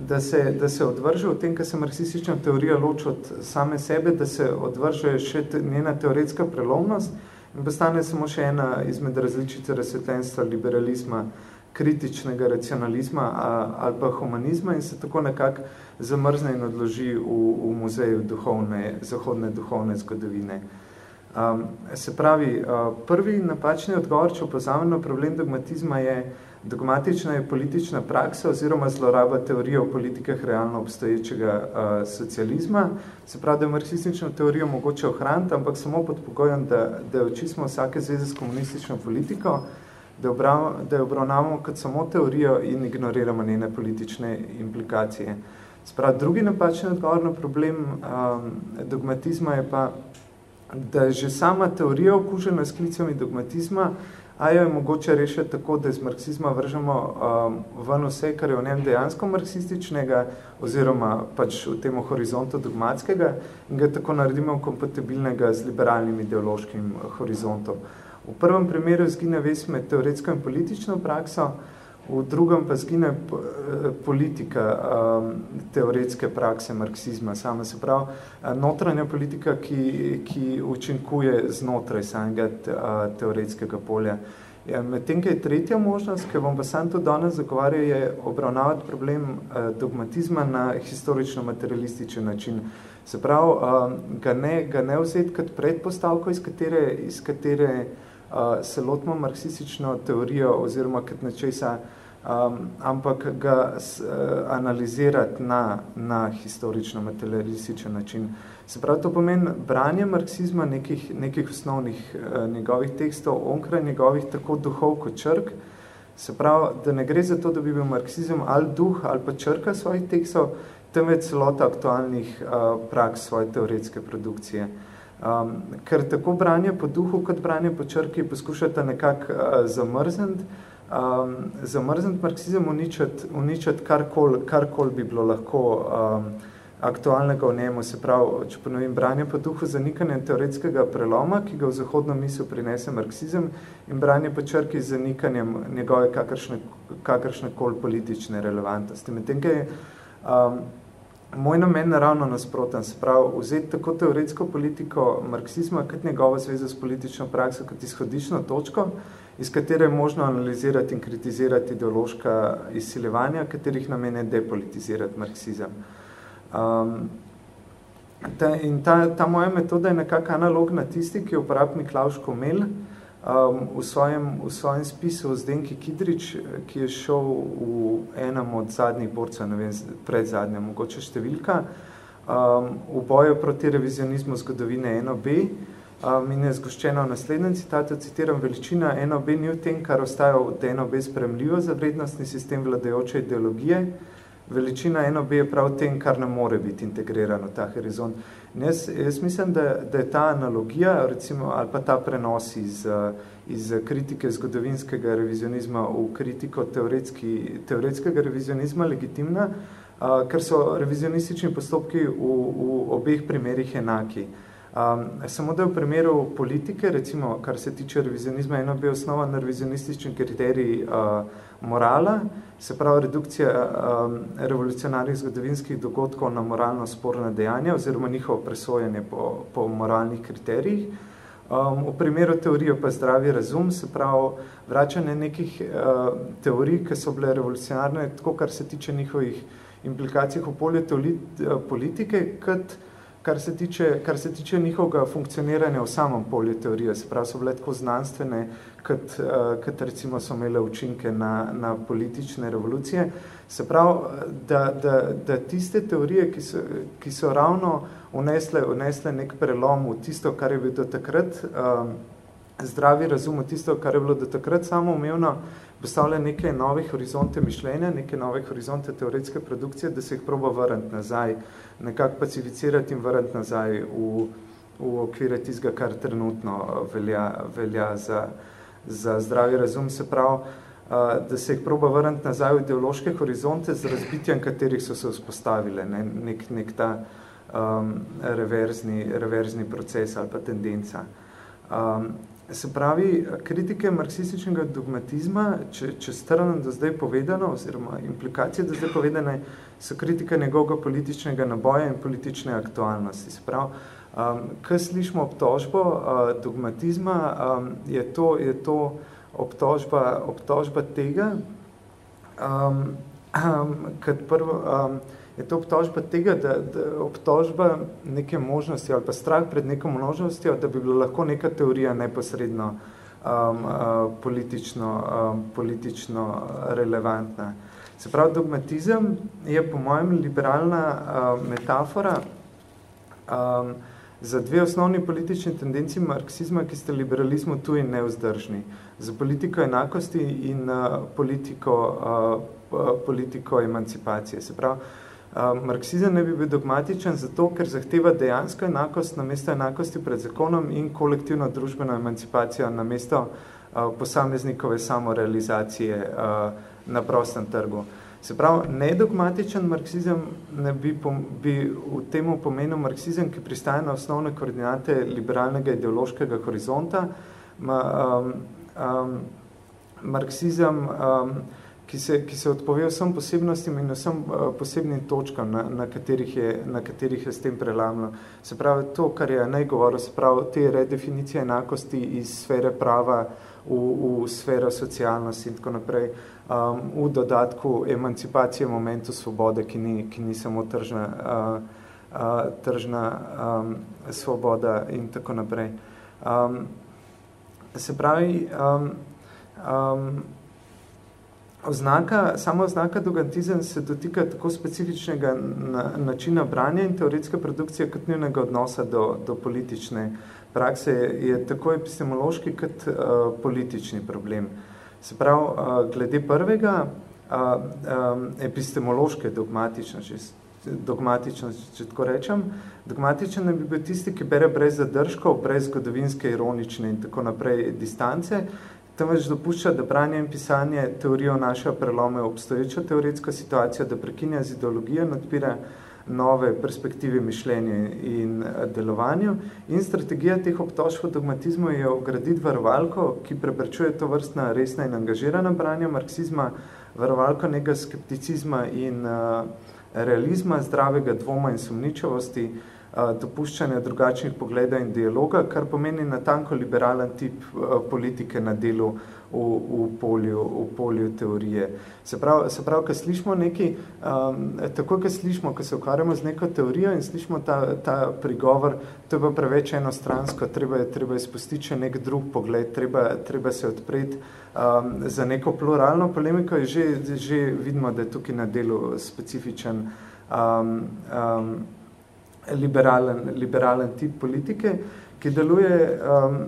[SPEAKER 3] da, se, da se odvrže v tem, kar se marksistična teorija loči od same sebe, da se odvrže še te, njena teoretska prelomnost, in postane samo še ena izmed različice razsvetljenstva liberalizma, kritičnega racionalizma ali pa humanizma in se tako nekako zamrzne in odloži v, v muzeju duhovne, zahodne duhovne zgodovine. Um, se pravi, uh, prvi napačni odgovor, če opozavljeno problem dogmatizma je, dogmatična je politična praksa oziroma zloraba teorije o politikah realno obstoječega uh, socializma. Se pravi, da je marksistično teorijo mogoče ohraniti, ampak samo pod pogojem, da, da očismo vsake zveze s komunistično politiko, da, obrav, da jo obravnavamo kot samo teorijo in ignoriramo njene politične implikacije. Se pravi, drugi napačni odgovor na problem um, dogmatizma je pa, da je že sama teorija okužena s klicami dogmatizma, a jo je mogoče rešiti tako, da iz marksizma vržemo um, ven vse, kar je v njem dejansko marksističnega, oziroma pač v tem horizontu dogmatskega, in ga tako naredimo kompatibilnega z liberalnim ideološkim horizontom. V prvem primeru zgine ves med teoretsko in politično prakso, v drugem pa zgine politika um, teoretske prakse marksizma, sama se pravi notranja politika, ki, ki učinkuje znotraj samega teoretskega polja. Ja, Medtem, ki je tretja možnost, ki bom pa sam to danes zagovarjal, je obravnavati problem dogmatizma na historično-materialističen način. Se pravi, uh, ga, ne, ga ne vzeti kot predpostavko, iz katere, iz katere se lotimo marksistično teorijo oziroma kot nečesa, um, ampak ga s, uh, analizirati na, na historično-materialističen način. Se pravi, to pomeni branje marksizma nekih, nekih osnovnih uh, njegovih tekstov, onkraj njegovih tako duhov kot črk, se pravi, da ne gre za to, da bi bil marksizem ali duh ali pa črka svojih tekstov, temveč celota aktualnih uh, praks svoje teoretske produkcije. Um, ker tako branje po duhu kot branje po črki poskušata nekako uh, zamrzniti, um, zamrzniti marksizem, uničiti, uničiti karkoli kar kol bi bilo lahko um, aktualnega v njemu, se pravi, če ponovim, branje po duhu zanikanje teoretskega preloma, ki ga v zahodno misel prinese marksizem, in branje po črki z zanikanjem njegove kakršne, kakršne kol politične relevantnosti. Medtem, je um, moj namen naravno nasproten, se pravi, vzeti tako teoretsko politiko marksizma, kot njegovo zvezo s politično prakso, kot izhodično točko, iz katere je možno analizirati in kritizirati ideološka izsiljevanja, katerih namen je depolitizirati marksizem. Um, ta, in ta, ta moja metoda je nekako analogna tisti, ki je uporabnik Klaus Komel, um, v, svojem, v svojem spisu Zdenki Kidrič, ki je šel v enem od zadnjih borcev, ne vem, pred zadnja, mogoče številka, um, v boju proti revizionizmu zgodovine NOB um, in je zgoščena v naslednjem citatu, citiram, veličina NOB ni v tem, kar ostaja od NOB spremljivo za vrednostni sistem vladajoče ideologije, veličina NOB je prav tem, kar ne more biti integrirano ta horizont. Jaz, jaz mislim, da, da je ta analogija recimo, ali pa ta prenos iz, iz kritike zgodovinskega revizionizma v kritiko teoretskega revizionizma legitimna, ker so revizionistični postopki v, v obeh primerih enaki. Um, samo da v primeru politike, recimo, kar se tiče revizionizma, eno bi osnova na revizionistični kriterij uh, morala, se pravi redukcija um, revolucionarnih zgodovinskih dogodkov na moralno sporne dejanja oziroma njihovo presojanje po, po moralnih kriterijih. Um, v primeru teorije pa zdravi razum, se pravi vračanje nekih uh, teorij, ki so bile revolucionarne, tako kar se tiče njihovih implikacij v polju politike, kot kar se tiče, kar se tiče njihovega funkcioniranja v samem polju teorije, se pravi, so bile tako znanstvene, kot, uh, kot recimo so imele učinke na, na politične revolucije. Se pravi, da, da, da tiste teorije, ki so, ki so ravno vnesle, vnesle nek prelom v tisto, kar je bilo do takrat, um, zdravi razum v tisto, kar je bilo do takrat samo umevno, postavlja neke nove horizonte mišljenja, neke nove horizonte teoretske produkcije, da se jih proba vrniti nazaj, nekako pacificirati in vrniti nazaj v, v okvire tistega, kar trenutno velja, velja za, za zdravi razum. Se pravi, da se jih proba vrniti nazaj v ideološke horizonte, z razbitjem katerih so se vzpostavile, ne, nek, nek ta um, reverzni, reverzni proces ali pa tendenca. Um, Se pravi, kritike marksističnega dogmatizma, če, če strano do zdaj povedano, oziroma implikacije do zdaj povedane, so kritike njegovega političnega naboja in politične aktualnosti. Se pravi, um, kaj slišimo obtožbo uh, dogmatizma, um, je, to, je to obtožba, obtožba tega, um, um, kad prvo, um, je to obtožba tega, da, da obtožba neke možnosti ali pa strah pred neko možnostjo, da bi bila lahko neka teorija neposredno um, uh, politično, um, politično relevantna. Se pravi, dogmatizem je po mojem liberalna uh, metafora um, za dve osnovni politični tendenci marksizma, ki ste liberalizmu tu in neuzdržni. Za politiko enakosti in uh, politiko, uh, politiko emancipacije. Se pravi, Marksizem ne bi bil dogmatičen zato, ker zahteva dejansko enakost na mesto enakosti pred zakonom in kolektivno družbeno emancipacijo na mesto posameznikove samorealizacije na prostem trgu. Se pravi, nedogmatičen marksizem ne bi, bi v temu pomenu marksizem, ki pristaja na osnovne koordinate liberalnega ideološkega horizonta, ma, um, um, marksizem um, ki se, ki se odpove vsem posebnostim in vsem uh, posebnim točkam, na, na, katerih je, na katerih je s tem prelamno. Se pravi, to, kar je naj govoril, se pravi, te redefinicije enakosti iz sfere prava v, v sfero socialnosti in tako naprej, um, v dodatku emancipacije momentu svobode, ki ni, ki ni samo tržna, uh, uh, tržna um, svoboda in tako naprej. Um, se pravi, um, um, Oznaka, samo oznaka dogantizem se dotika tako specifičnega na, načina branja in teoretske produkcije kot njunega odnosa do, do politične prakse je, tako epistemološki kot uh, politični problem. Se pravi, uh, glede prvega, uh, um, epistemološke dogmatičnosti, dogmatičnost, če tako rečem, dogmatičen bi bil tisti, ki bere brez zadržkov, brez zgodovinske, ironične in tako naprej distance, temveč dopušča, da branje in pisanje teorijo naše prelome v obstoječo teoretsko situacijo, da prekinja z ideologijo in odpira nove perspektive mišljenja in eh, delovanju. In strategija teh obtožb dogmatizmu je ugraditi varovalko, ki preprečuje to vrstna resna in angažirana branja marksizma, varovalko nekega skepticizma in uh, realizma, zdravega dvoma in sumničavosti, uh, dopuščanja drugačnih pogledov in dialoga, kar pomeni natanko liberalen tip politike na delu v, v, polju, v polju teorije. Se pravi, se pravi ko slišimo neki, um, tako, ko slišimo, ko se ukvarjamo z neko teorijo in slišimo ta, ta prigovor, to je pa preveč enostransko, treba je, treba je spustiti še nek drug pogled, treba, treba se odpreti um, za neko pluralno polemiko, je že, že vidimo, da je tukaj na delu specifičen um, um, liberalen, liberalen tip politike, ki deluje, um,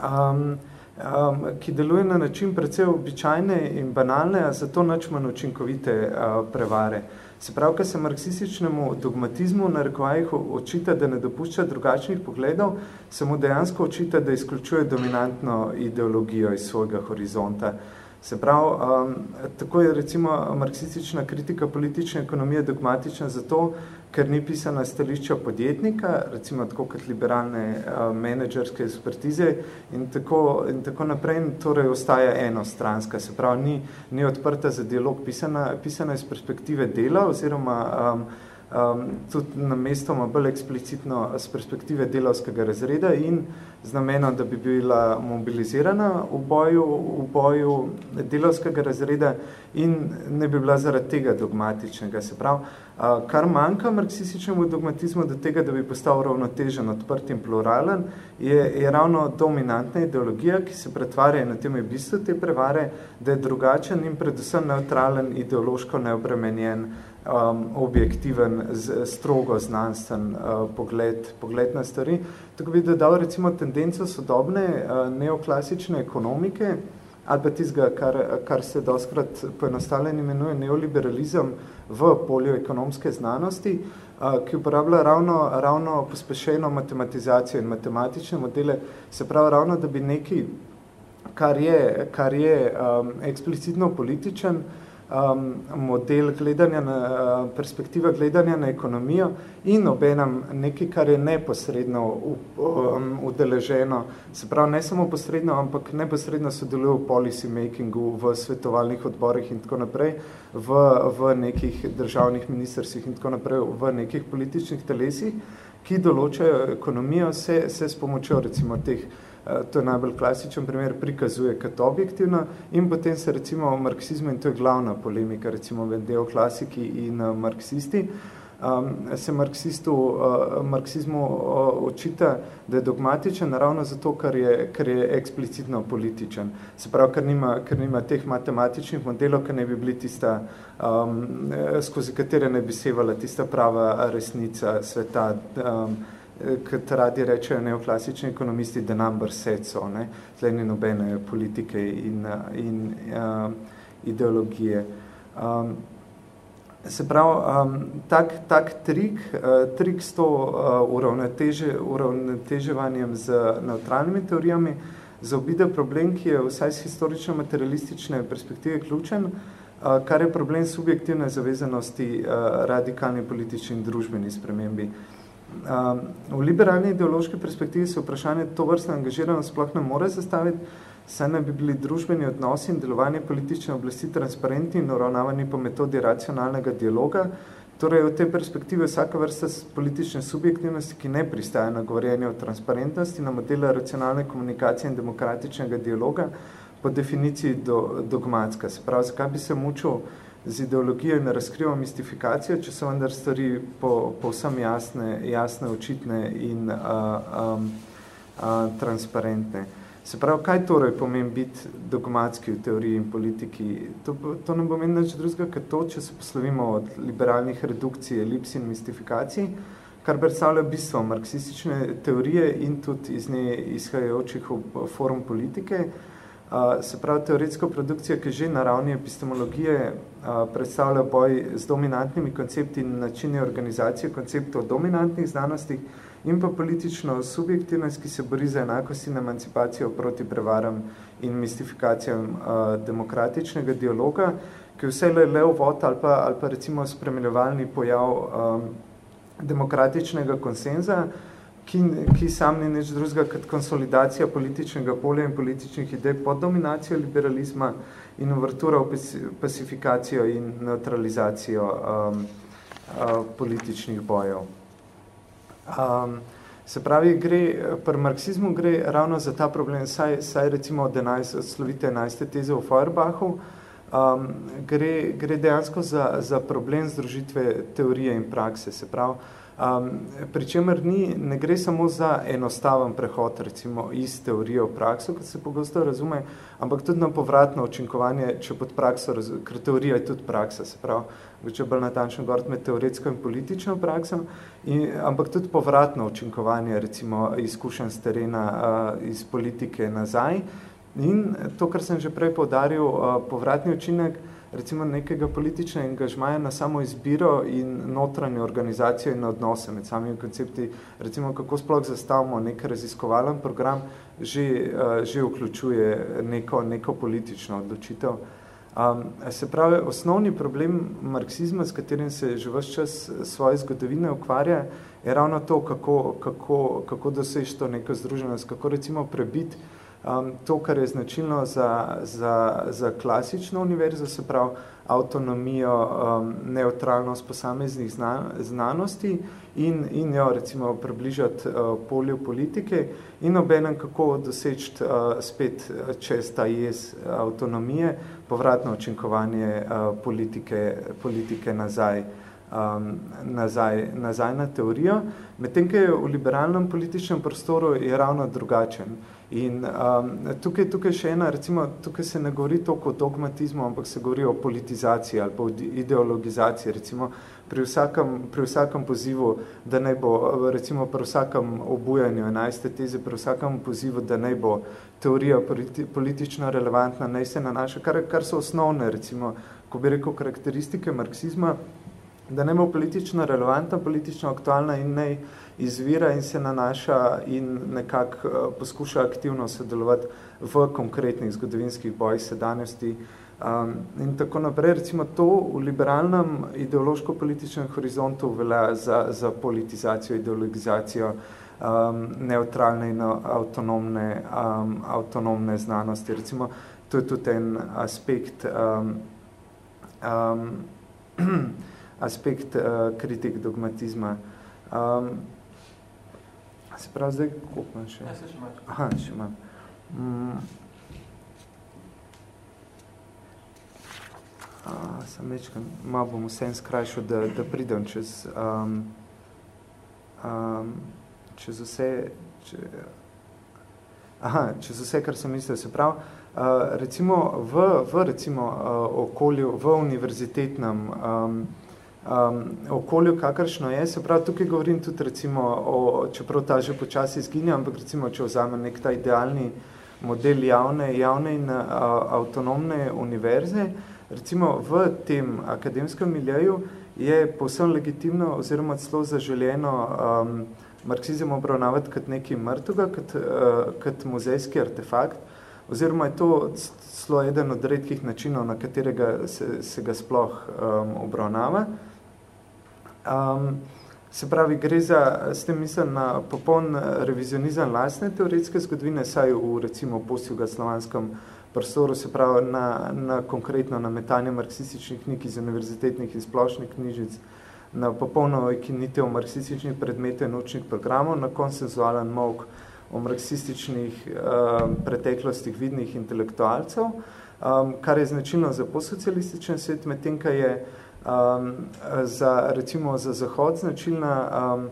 [SPEAKER 3] um, um, ki deluje na način precej običajne in banalne, a zato nič manj učinkovite uh, prevare. Se pravi, ker se marksističnemu dogmatizmu na rekovajih očita, da ne dopušča drugačnih pogledov, se mu dejansko očita, da izključuje dominantno ideologijo iz svojega horizonta. Se pravi, um, tako je recimo marksistična kritika politične ekonomije dogmatična zato, ker ni pisana stališča podjetnika, recimo tako kot liberalne uh, menedžerske ekspertize in tako, in tako naprej, in torej ostaja enostranska, se pravi, ni, ni odprta za dialog, pisana, pisana iz perspektive dela oziroma um, um, tudi na mestoma bolj eksplicitno z perspektive delavskega razreda in z namenom, da bi bila mobilizirana v boju, v boju delavskega razreda in ne bi bila zaradi tega dogmatičnega. Se pravi, uh, kar manjka marksističnemu dogmatizmu do tega, da bi postal ravnotežen, odprt in pluralen, je, je ravno dominantna ideologija, ki se pretvarja na tem je bistvo te prevare, da je drugačen in predvsem neutralen, ideološko neobremenjen, um, objektiven, z, strogo znanstven uh, pogled, pogled na stvari. Tako bi dodal recimo tendenco sodobne uh, neoklasične ekonomike ali pa tizga, kar, kar se doskrat poenostavljeno imenuje neoliberalizem v polju ekonomske znanosti, uh, ki uporablja ravno, ravno pospešeno matematizacijo in matematične modele, se pravi ravno, da bi neki, kar je, kar je um, eksplicitno političen, um, model gledanja na, uh, perspektiva gledanja na ekonomijo in obenem nekaj, kar je neposredno um, udeleženo, se pravi ne samo posredno, ampak neposredno sodeluje v policy makingu, v svetovalnih odborih in tako naprej, v, v nekih državnih ministrstvih in tako naprej, v nekih političnih telesih, ki določajo ekonomijo, se, se s pomočjo recimo teh Eh, to je najbolj klasičen primer, prikazuje kot objektivno in potem se recimo v marksizmu, in to je glavna polemika, recimo v klasiki in uh, marksisti, um, se marksistu, uh, marksizmu uh, očita, da je dogmatičen ravno zato, ker je, ker je eksplicitno političen. Se pravi, ker nima, ker nima teh matematičnih modelov, ker ne bi bili tista, um, skozi katere ne bi sevala tista prava resnica sveta, um, kot radi rečejo neoklasični ekonomisti, the number set so, ne, tle ni nobene politike in, in uh, ideologije. Um, se pravi, um, tak, tak trik, uh, trik s to uh, uravnoteže, uravnoteževanjem z neutralnimi teorijami, zaobide problem, ki je vsaj z historično-materialistične perspektive ključen, uh, kar je problem subjektivne zavezanosti uh, radikalni politični in družbeni spremembi. Um, v liberalni ideološki perspektivi se vprašanje to vrstne angažiranost sploh ne more zastaviti, saj ne bi bili družbeni odnosi in delovanje politične oblasti transparentni in uravnavani po metodi racionalnega dialoga. Torej, v tej perspektivi vsaka vrsta politične subjektivnosti, ki ne pristaja na govorjenje o transparentnosti, na modele racionalne komunikacije in demokratičnega dialoga, po definiciji do, dogmatska. Se pravi, zakaj bi se mučil z ideologijo in razkriva mistifikacijo, če so vendar stvari po, povsem jasne, jasne, očitne in uh, um, uh, transparentne. Se pravi, kaj torej pomeni biti dogmatski v teoriji in politiki? To, to ne pomeni nič drugega, kot to, če se poslovimo od liberalnih redukcij, elips in mistifikacij, kar predstavlja bistvo marksistične teorije in tudi iz nje izhajajočih form politike, se pravi, teoretsko produkcijo, ki že na ravni epistemologije predstavlja boj z dominantnimi koncepti in načini organizacije konceptov dominantnih znanostih in pa politično subjektivnost, ki se bori za enakost in emancipacijo proti prevaram in mistifikacijam demokratičnega dialoga, ki vse le le uvod ali pa, ali pa recimo spremljevalni pojav um, demokratičnega konsenza, ki, ki sam ni nič drugega kot konsolidacija političnega polja in političnih idej pod dominacijo liberalizma in uvrtura v pasifikacijo in neutralizacijo um, uh, političnih bojev. Um, se pravi, gre, pri marksizmu gre ravno za ta problem, saj, saj recimo od 11, slovite 11. teze v Feuerbachu, um, gre, gre dejansko za, za problem združitve teorije in prakse. Se pravi, Um, Pričemer ne gre samo za enostaven prehod recimo iz teorije v prakso, kot se pogosto razume, ampak tudi na povratno učinkovanje, če pod prakso, ker teorija je tudi praksa, se pravi, če bolj natančno govoriti med teoretsko in politično prakso, in, ampak tudi povratno učinkovanje recimo izkušenj z terena, uh, iz politike nazaj. In to, kar sem že prej poudaril, uh, povratni učinek, recimo nekega političnega angažmaja na samo izbiro in notranjo organizacijo in odnose med samimi koncepti, recimo kako sploh zastavimo nek raziskovalen program, že, uh, že vključuje neko, neko politično odločitev. Um, se pravi, osnovni problem marksizma, s katerim se že vse čas svoje zgodovine ukvarja, je ravno to, kako, kako, kako dosež to neko združenost, kako recimo prebiti um, to, kar je značilno za, za, za klasično univerzo, se pravi avtonomijo, um, neutralnost posameznih zna, znanosti in, in jo recimo približati uh, polju politike in obenem kako doseči uh, spet čez ta jez avtonomije, povratno učinkovanje uh, politike, politike nazaj, um, nazaj, nazaj na teorijo. Medtem, ki je v liberalnem političnem prostoru je ravno drugačen. In um, tukaj, tukaj še ena, recimo, tukaj se ne govori toliko o dogmatizmu, ampak se govori o politizaciji ali pa o ideologizaciji, recimo pri vsakem, pri vsakem pozivu, da naj bo, recimo pri vsakem obujanju enajste teze, pri vsakem pozivu, da naj bo teorija politi, politično relevantna, naj se nanaša, kar, kar so osnovne, recimo, ko bi rekel, karakteristike marksizma, da naj bo politično relevantna, politično aktualna in naj izvira in se nanaša in nekako uh, poskuša aktivno sodelovati v konkretnih zgodovinskih bojih sedanjosti. Um, in tako naprej, recimo to v liberalnem ideološko-političnem horizontu velja za, za politizacijo, ideologizacijo um, neutralne in avtonomne, um, avtonomne znanosti. Recimo, to je tudi en aspekt, um, um, aspekt uh, kritik dogmatizma. Um, Se pravi, zdaj, koliko imam še?
[SPEAKER 2] Ja, se še imaš.
[SPEAKER 3] Aha, še imam. Mm. Uh, sem večkrat, malo bom vsem skrajšal, da, da pridem čez, um, um, čez vse, če, aha, čez vse, kar sem mislil. Se pravi, uh, recimo v, v recimo, uh, okolju, v univerzitetnem um, um, okolju, kakršno je. Se pravi, tukaj govorim tudi recimo o, čeprav ta že počasi izginja, ampak recimo, če vzamem nek ta idealni model javne, javne in a, avtonomne univerze, recimo v tem akademskem miljeju je povsem legitimno oziroma celo zaželjeno um, marksizem obravnavati kot nekaj mrtvega, kot, uh, kot muzejski artefakt, oziroma je to celo eden od redkih načinov, na katerega se, se ga sploh um, obravnava. Um, se pravi, gre za, s tem mislim, na popoln revizionizem lastne teoretske zgodovine, saj v recimo postjugoslovanskem prostoru, se pravi na, na konkretno na metanje marksističnih knjig iz univerzitetnih in splošnih knjižic, na popolno ekinitev marksističnih predmetov in učnih programov, na konsenzualen mok o marksističnih um, preteklostih vidnih intelektualcev, um, kar je značilno za postsocialističen svet, medtem, je um, za, recimo za Zahod značilna, um,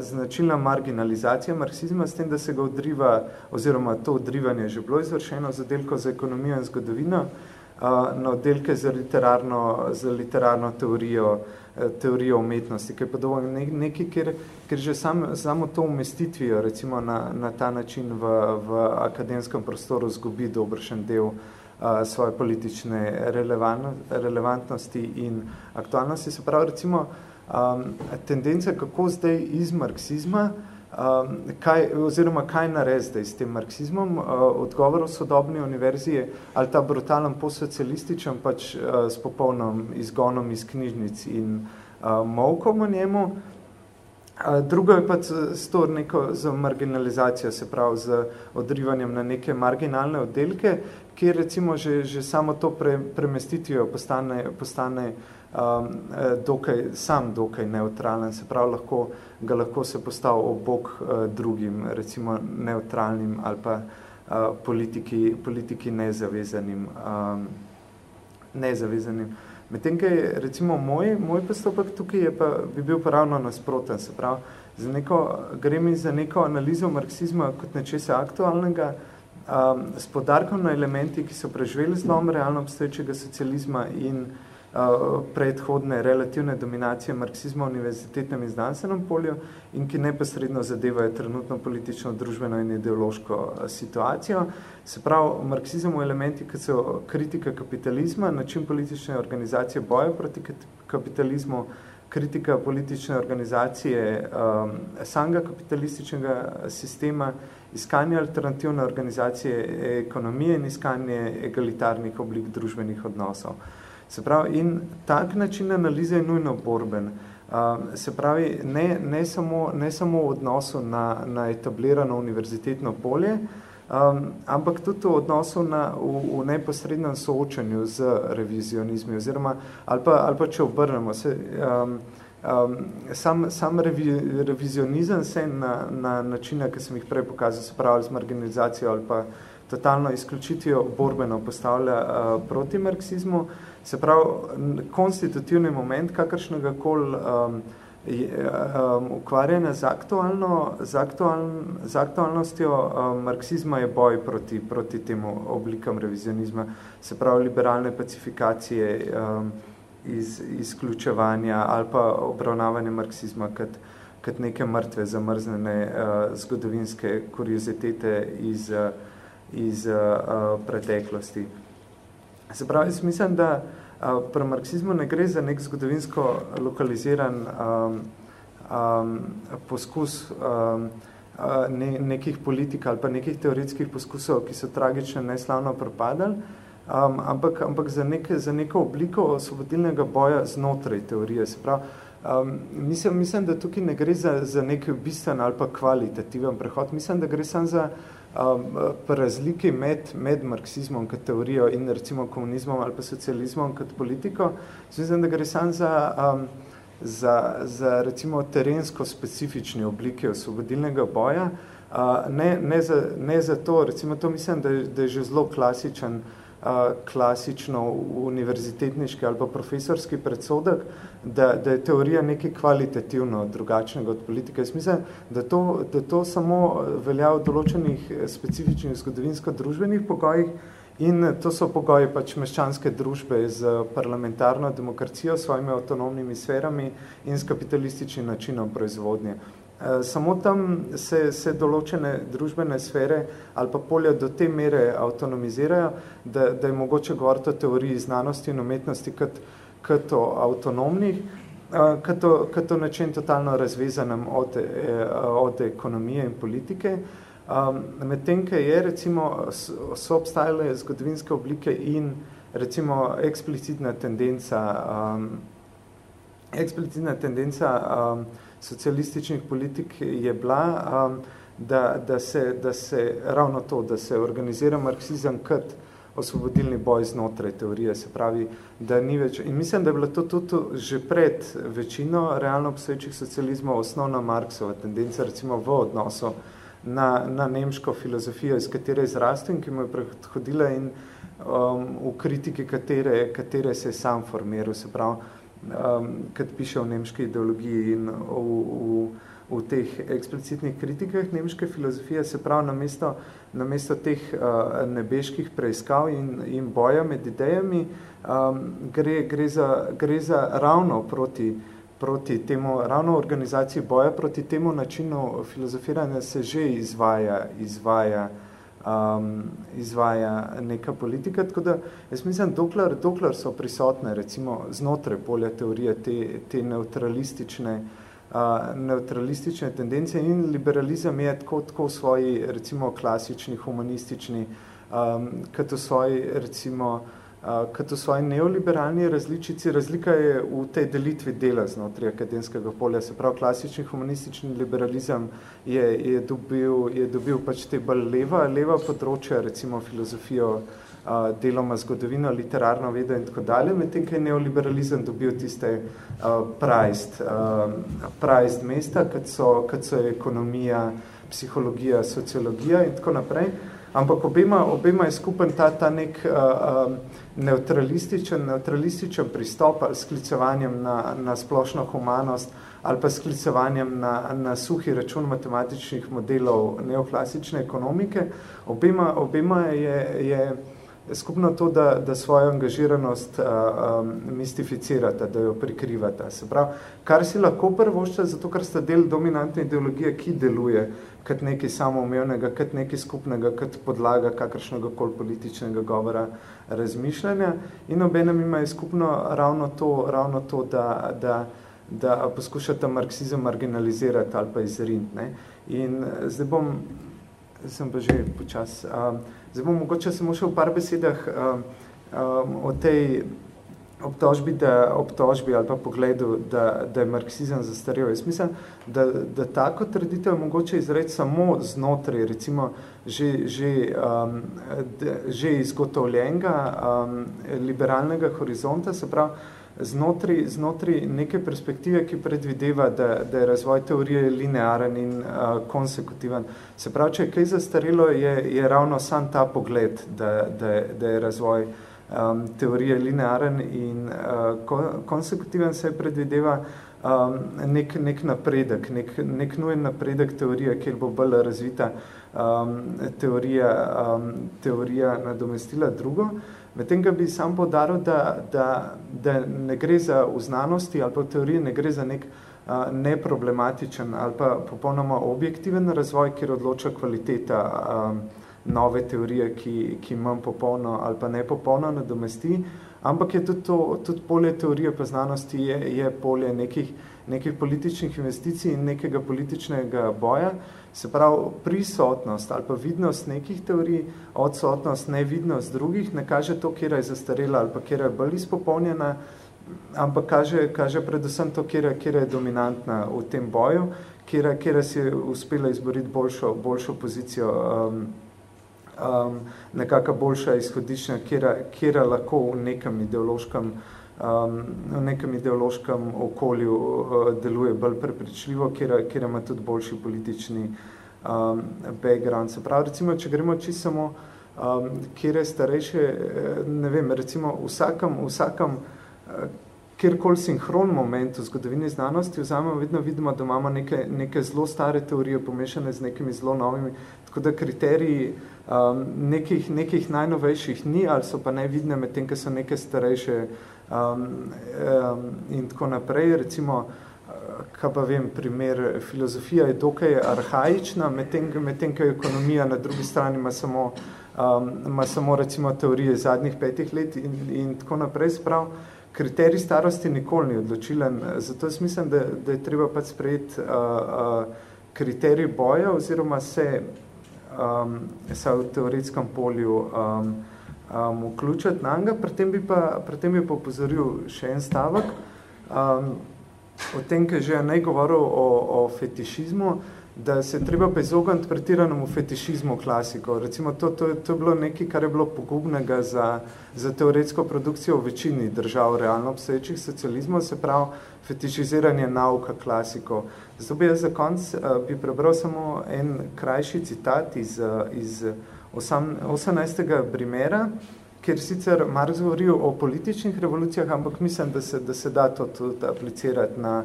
[SPEAKER 3] značilna marginalizacija marksizma s tem, da se ga odriva, oziroma to odrivanje je že bilo izvršeno za delko za ekonomijo in zgodovino, uh, na oddelke za literarno, za literarno teorijo, teorijo umetnosti, ki je podobno nekaj, ker, ker že sam, samo to umestitvijo recimo na, na ta način v, v akademskem prostoru zgubi dobršen del uh, svoje politične relevantnosti in aktualnosti. Se pravi, recimo, um, tendencija, kako zdaj iz marksizma, um, kaj, oziroma kaj nared zdaj s tem marksizmom, uh, odgovor v sodobni univerzi je ali ta brutalen postsocialističen, pač uh, s popolnom izgonom iz knjižnic in uh, molkom o njemu, Drugo je pa s to neko z marginalizacijo, se pravi z odrivanjem na neke marginalne oddelke, kjer recimo že, že samo to pre, premestitvijo postane, postane um, e, dokaj, sam dokaj neutralen, se pravi lahko, ga lahko se postavi ob bok uh, drugim, recimo neutralnim ali pa uh, politiki, politiki nezavezanim. Um, nezavezanim. Medtem, kaj recimo moj, moj postopek tukaj je pa, bi bil pa ravno nasproten, se pravi, za neko, grem za neko analizo marksizma kot nečesa aktualnega, um, s podarkom na elementi, ki so preživeli zlom realno obstoječega socializma in, predhodne relativne dominacije marksizma v univerzitetnem in znanstvenem polju in ki neposredno zadevajo trenutno politično, družbeno in ideološko situacijo. Se pravi, marksizem v elementi, kot so kritika kapitalizma, način politične organizacije boja proti kapitalizmu, kritika politične organizacije um, samega kapitalističnega sistema, iskanje alternativne organizacije ekonomije in iskanje egalitarnih oblik družbenih odnosov. Se pravi, in tak način analize je nujno borben. Uh, se pravi, ne, ne, samo, ne samo v odnosu na, na etablirano univerzitetno polje, um, ampak tudi v odnosu na, v, v neposrednem soočanju z revizionizmi, oziroma, ali pa, ali pa če obrnemo, se, um, um, sam, sam revi, revizionizem se na, na načine, ki sem jih prej pokazal, se pravi z marginalizacijo ali pa totalno izključitvijo borbeno postavlja uh, proti marksizmu, Se pravi, konstitutivni moment kakršnega kol um, um, ukvarjanja z, aktualno, z, aktualn, z aktualnostjo um, marksizma je boj proti, proti temu oblikam revizionizma, se pravi liberalne pacifikacije, um, iz, izključevanja ali pa obravnavanje marksizma kot, kot neke mrtve, zamrznene uh, zgodovinske kuriozitete iz, uh, iz uh, preteklosti. Se pravi, jaz mislim, da uh, pri marksizmu ne gre za nek zgodovinsko lokaliziran um, um, poskus um, ne, nekih politik ali pa nekih teoretskih poskusov, ki so tragično neslavno propadali, um, ampak, ampak za, neke, za neko obliko osvobodilnega boja znotraj teorije. Se pravi, um, mislim, mislim, da tukaj ne gre za, za nek bistven ali pa kvalitativen prehod. Mislim, da gre samo za um, razliki med, med marksizmom kot teorijo in recimo komunizmom ali pa socializmom kot politiko, mislim, da gre samo za, um, za, za recimo terensko specifične oblike osvobodilnega boja, uh, ne, ne, za, ne za to, recimo to mislim, da je, da je že zelo klasičen uh, klasično univerzitetniški ali pa profesorski predsodek, da, da je teorija nekaj kvalitativno drugačnega od politike. Jaz mislim, da to, da to samo velja v določenih specifičnih zgodovinsko-družbenih pogojih in to so pogoji pač meščanske družbe z parlamentarno demokracijo, svojimi avtonomnimi sferami in s kapitalističnim načinom proizvodnje. Eh, samo tam se, se določene družbene sfere ali pa polja do te mere avtonomizirajo, da, da je mogoče govoriti o teoriji znanosti in umetnosti kot, kot o avtonomnih, eh, kot o, kot o način totalno razvezanem od, eh, od ekonomije in politike. Um, Medtem, ki je recimo, so obstajale zgodovinske oblike in recimo eksplicitna tendenca, um, eksplicitna tendenca um, socialističnih politik je bila, um, da, da, se, da se ravno to, da se organizira marksizem kot osvobodilni boj znotraj teorije, se pravi, da ni več. In mislim, da je bilo to tudi že pred večino realno obstoječih socializmov osnovna Marksova tendenca, recimo v odnosu na, na nemško filozofijo, iz katere je izrastel in ki mu je predhodila in um, v kritiki katere, katere se je sam formiral, se pravi, um, kad piše o nemški ideologiji in v, v, v teh eksplicitnih kritikah nemške filozofije, se pravi namesto, namesto teh uh, nebeških preiskav in, in boja med idejami, um, gre, gre, za, gre za ravno proti, proti temu, ravno organizaciji boja proti temu načinu filozofiranja se že izvaja, izvaja uh, um, izvaja neka politika. Tako da jaz mislim, dokler, dokler so prisotne recimo znotraj polja teorije te, te neutralistične, uh, neutralistične tendence in liberalizem je tako, tako v svoji recimo klasični, humanistični, um, kot v svoji recimo kot v svoji neoliberalni različici, razlika je v tej delitvi dela znotraj akademskega polja. Se pravi, klasični humanistični liberalizem je, je, dobil, je dobil pač te bolj leva, leva področja, recimo filozofijo, uh, deloma zgodovino, literarno vedo in tako dalje, medtem, ko je neoliberalizem dobil tiste uh, prized, uh, prized mesta, kot so, kot so ekonomija, psihologija, sociologija in tako naprej. Ampak obema, obema je skupen ta, ta nek uh, uh, neutralističen, neutralističen pristop ali sklicovanjem na, na splošno humanost ali pa sklicovanjem na, na suhi račun matematičnih modelov neoklasične ekonomike. Obema, obema je, je skupno to, da, da svojo angažiranost uh, um, mistificirata, da jo prikrivata. Se pravi, kar si lahko prvošča, zato ker sta del dominantne ideologije, ki deluje kot nekaj samoumevnega, kot nekaj skupnega, kot podlaga kakršnega koli političnega govora razmišljanja. In obenem ima je skupno ravno to, ravno to da, da, da poskušata marksizem marginalizirati ali pa izriniti. Ne? In zdaj bom, zdaj sem pa že počas, uh, Zdaj bom mogoče samo še v par besedah um, um, o tej obtožbi, da, obtožbi ali pa pogledu, da, da je marksizem zastarel. Jaz mislim, da, da tako trditev je mogoče izreči samo znotraj, recimo, že, že, um, že izgotovljenega um, liberalnega horizonta, se pravi, znotraj, znotraj neke perspektive, ki predvideva, da, da je razvoj teorije linearen in uh, konsekutiven. Se pravi, če je kaj zastarelo, je, je ravno sam ta pogled, da, da, da je razvoj um, teorije linearen in uh, konsekutiven se predvideva um, nek, nek napredek, nek, nek nujen napredek teorije, kjer bo bolj razvita um, teorija, um, teorija nadomestila drugo. Medtem, ga bi sam podaril, da, da, da ne gre za v znanosti ali pa v teoriji, ne gre za nek a, neproblematičen ali pa popolnoma objektiven razvoj, kjer odloča kvaliteta a, nove teorije, ki, ki manj popolno ali pa nepopolno nadomesti, ampak je tudi, to, tudi polje teorije pa znanosti je, je polje nekih, nekih političnih investicij in nekega političnega boja, Se pravi, prisotnost ali pa vidnost nekih teorij, odsotnost, nevidnost drugih, ne kaže to, kjer je zastarela ali pa kjer je bolj izpopolnjena, ampak kaže, kaže predvsem to, kjer je, kjer je dominantna v tem boju, kjer, kjer si je uspela izboriti boljšo, boljšo pozicijo, um, um, nekaka boljša izhodišnja, kjer, kjer lahko v nekem ideološkem um, v nekem ideološkem okolju uh, deluje bolj prepričljivo, kjer, kjer ima tudi boljši politični um, background. Se pravi, recimo, če gremo čisto samo, um, kjer je starejše, eh, ne vem, recimo vsakem, vsakem uh, kjerkoli sinhron moment v zgodovini znanosti vzamemo, vedno vidimo, da imamo neke, neke zelo stare teorije pomešane z nekimi zelo novimi, tako da kriteriji um, nekih, nekih najnovejših ni, ali so pa nevidne med tem, so neke starejše um, um, in tako naprej. Recimo, kaj pa vem, primer, filozofija je dokaj arhajična, medtem, medtem ko ekonomija na drugi strani ima samo, um, ima samo recimo teorije zadnjih petih let in, in tako naprej sprav. Kriterij starosti nikoli ni odločilen, zato jaz mislim, da, da je treba pač sprejeti uh, uh, kriterij boja oziroma se, um, se v teoretskem polju um, um, vključiti na njega. Pri tem bi pa, pri tem bi pa upozoril še en stavek. Um, o tem, ki že ne govoril o, o fetišizmu, da se treba pa izogniti pretiranemu fetišizmu klasiko. Recimo, to, to, to je bilo nekaj, kar je bilo pogubnega za, za teoretsko produkcijo v večini držav realno obstoječih socializmov, se pravi fetišiziranje nauka klasiko. Zato bi jaz za konc uh, bi prebral samo en krajši citat iz, uh, iz 18. Brimera, kjer sicer Marx govori o političnih revolucijah, ampak mislim, da se, da se da to tudi aplicirati na,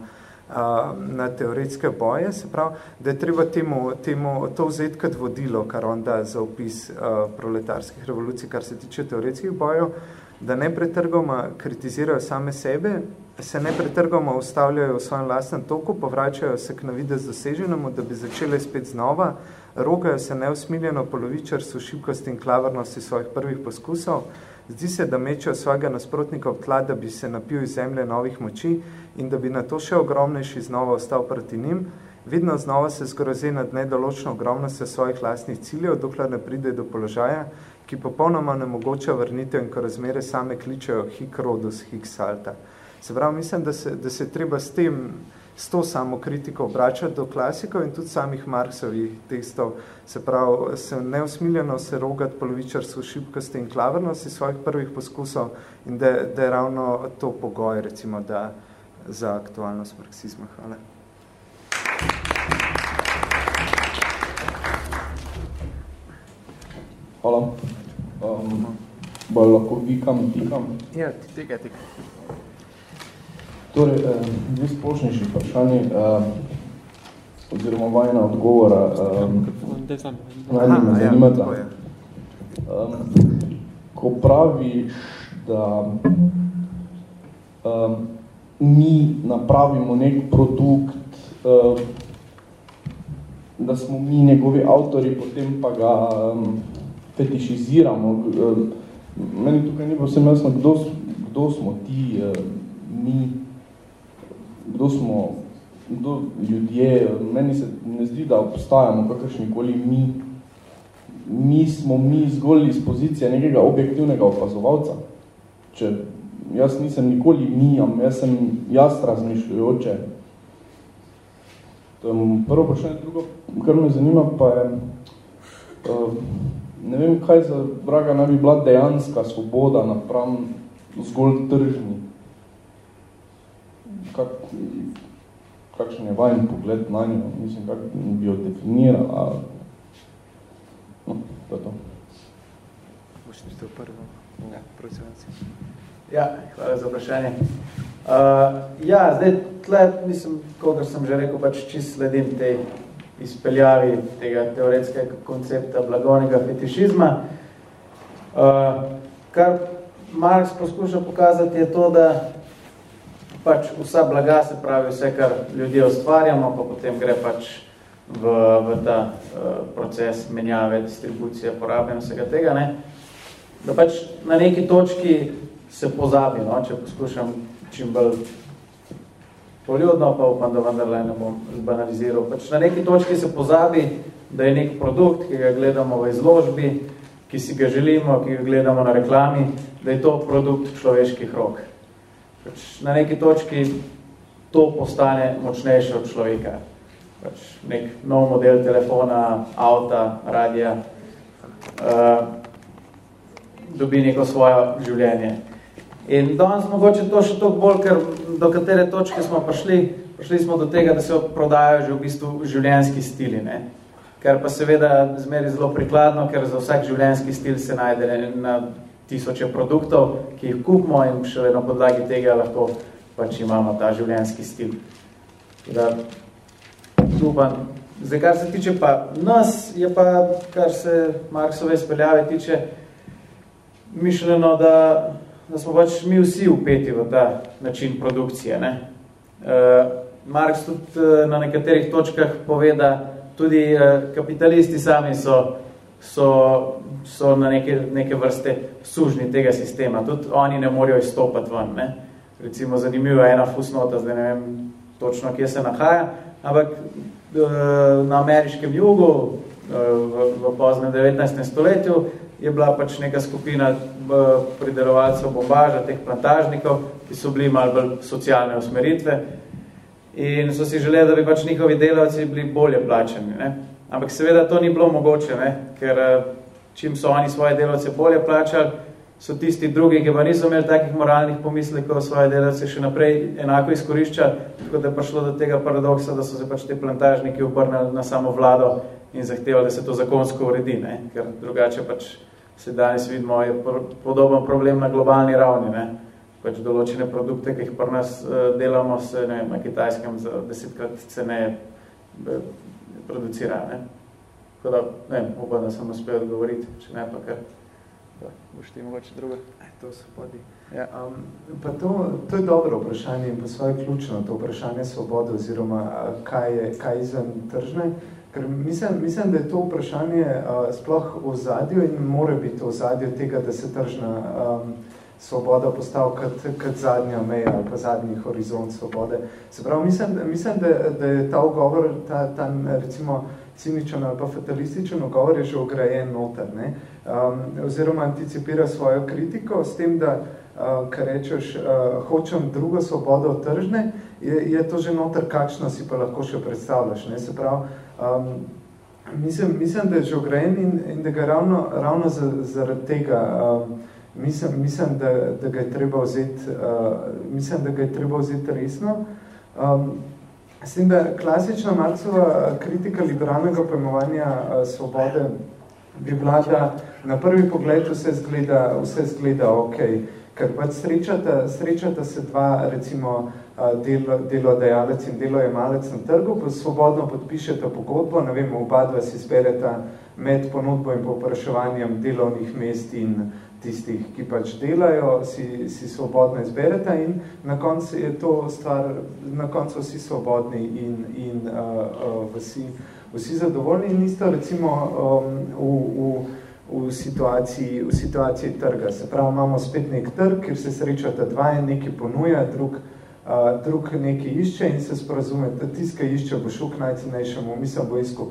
[SPEAKER 3] na teoretske boje, se pravi, da je treba temu, temu to vzeti kot vodilo, kar on da za opis proletarskih revolucij, kar se tiče teoretskih bojev, da ne pretrgoma kritizirajo same sebe, se ne pretrgoma ustavljajo v svojem lastnem toku, povračajo se k navidez doseženemu, da bi začele spet znova, rogajo se neusmiljeno polovičarstvu šibkosti in klavrnosti svojih prvih poskusov, zdi se, da mečejo svojega nasprotnika v tla, da bi se napil iz zemlje novih moči in da bi na to še ogromnejši znova ostal proti njim, vedno znova se zgroze nad nedoločno ogromnostjo svojih lastnih ciljev, dokler ne pride do položaja, ki popolnoma ne mogoče vrnitev in ko razmere same kličejo hik rodus, hik salta. Se pravi, mislim, da se, da se treba s tem s to samo kritiko obračati do klasikov in tudi samih Marksovih tekstov, se pravi, se neusmiljeno se rogati polovičarstvo šibkosti in klavrnosti svojih prvih poskusov in da, da je ravno to pogoj, recimo, da za aktualnost marksizma. Hvala.
[SPEAKER 4] Hvala. Um, bolj lahko vikam, tikam?
[SPEAKER 3] Ja, ti tega, tega.
[SPEAKER 4] Torej, eh, dve splošnejši vprašanje, eh, oziroma vajna odgovora. Eh, me
[SPEAKER 3] ja,
[SPEAKER 4] zanimata. ko praviš, da mi napravimo nek produkt, da smo mi njegovi avtori, potem pa ga fetišiziramo. Meni tukaj ni posebno jasno, kdo, kdo smo ti, mi, kdo smo kdo ljudje. Meni se ne zdi, da obstajamo kakršnikoli mi, mi smo mi zgolj iz pozicije nekega objektivnega opazovalca. Če jaz nisem nikoli mi, jaz sem jaz razmišljajoče. To je prvo vprašanje, drugo, kar me zanima, pa je, ne vem, kaj za vraga naj bi bila dejanska svoboda napram zgolj tržni. Kak, kakšen je vajen pogled na njo, mislim, kako bi jo definirala, No, to je to.
[SPEAKER 3] Boš ti prvo? Ja, procenci.
[SPEAKER 2] Ja, hvala za vprašanje. Uh, ja, zdaj tle, mislim, kot sem že rekel, pač čist sledim tej izpeljavi tega teoretskega koncepta blagovnega fetišizma. Uh, kar Marx poskuša pokazati je to, da pač vsa blaga, se pravi vse, kar ljudje ustvarjamo, pa potem gre pač v, v ta uh, proces menjave, distribucije, porabe in vsega tega, ne? da pač na neki točki se pozabi, no? če poskušam čim bolj poljudno, pa upam, da vendarle ne bom zbanaliziral. Pač na neki točki se pozabi, da je nek produkt, ki ga gledamo v izložbi, ki si ga želimo, ki ga gledamo na reklami, da je to produkt človeških rok. Pač na neki točki to postane močnejše od človeka pač nek nov model telefona, avta, radija, uh, dobi neko svoje življenje. In danes mogoče to še toliko bolj, ker do katere točke smo prišli, prišli smo do tega, da se prodajajo že v bistvu življenjski stili. Ne? Ker pa seveda zmeri zelo prikladno, ker za vsak življenjski stil se najde na tisoče produktov, ki jih kupimo in šele na podlagi tega lahko pač imamo ta življenjski stil. Da, upam. Zdaj, kar se tiče pa nas, je pa, kar se Marksove speljave tiče, mišljeno, da, da smo pač mi vsi upeti v ta način produkcije. Ne? Uh, Marks tudi uh, na nekaterih točkah pove, da tudi uh, kapitalisti sami so, so, so na neke, neke vrste sužni tega sistema. Tudi oni ne morejo izstopati ven. Ne? Recimo, zanimivo je ena fusnota, zdaj ne vem točno, kje se nahaja, ampak Eh, na ameriškem jugu eh, v, v poznem 19. stoletju je bila pač neka skupina eh, pridelovalcev bombaža, teh plantažnikov, ki so bili malo bolj socialne usmeritve in so si želeli, da bi pač njihovi delavci bili bolje plačeni. Ne? Ampak seveda to ni bilo mogoče, ne? ker čim so oni svoje delavce bolje plačali, so tisti drugi, ki pa niso imeli takih moralnih pomislekov svoje delavce še naprej enako izkoriščali, tako da je prišlo do tega paradoksa, da so se pač te plantažniki obrnili na samo vlado in zahtevali, da se to zakonsko uredi, ne? ker drugače pač se danes vidimo, je podoben problem na globalni ravni, ne? pač določene produkte, ki jih pri nas uh, delamo, se ne vem, na kitajskem za desetkrat ceneje producirajo. Ne? Tako da, ne vem, upam, da sem uspel odgovoriti, če ne pa kar boš ti mogoče druga?
[SPEAKER 3] E, to se podi.
[SPEAKER 2] Ja.
[SPEAKER 3] Um, pa to, to je dobro vprašanje in pa svoje ključno, to vprašanje svobode oziroma kaj je, kaj izven tržne. Ker mislim, mislim, da je to vprašanje uh, sploh v zadju in mora biti v zadju tega, da se tržna um, svoboda postavi kot, kot zadnja meja ali pa zadnji horizont svobode. Se pravi, mislim, mislim da, da je ta ugovor, ta, ta recimo, ciničen ali pa fatalističen ogovor je že ograjen noter, ne? Um, oziroma anticipira svojo kritiko s tem, da, uh, kar rečeš, uh, hočem drugo svobodo tržne, je, je to že noter, kakšno si pa lahko še predstavljaš. Ne? Se pravi, um, mislim, mislim, da je že ograjen in, in da ga ravno, ravno zaradi tega um, mislim, mislim da, da ga je treba vzeti, uh, mislim, da ga je treba vzeti resno. Um, S tem, da klasična Marcova kritika liberalnega pojmovanja uh, svobode bi bila, da na prvi pogled vse zgleda, vse zgleda ok, ker pač srečata, srečata se dva, recimo, delo, delodajalec in delojemalec na trgu, pa svobodno podpišeta pogodbo, ne vem, oba dva si zbereta med ponudbo in popraševanjem delovnih mest in tistih, ki pač delajo, si, si svobodno izberete in na koncu je to stvar, na koncu vsi svobodni in, in uh, uh, vsi, vsi zadovoljni in isto recimo um, v, v, v, situaciji, v situaciji trga. Se pravi, imamo spet nek trg, kjer se srečata dva in neki ponuja, drug, uh, drug neki išče in se sporazume, da tiska išče bo šuk najcenejšemu, mislim, bo iskal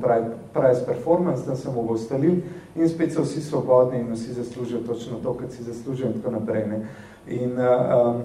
[SPEAKER 3] price performance, da se mu bo ustalil in spet so vsi svobodni in vsi zaslužijo točno to, kar si zaslužijo in tako naprej. Ne. In um,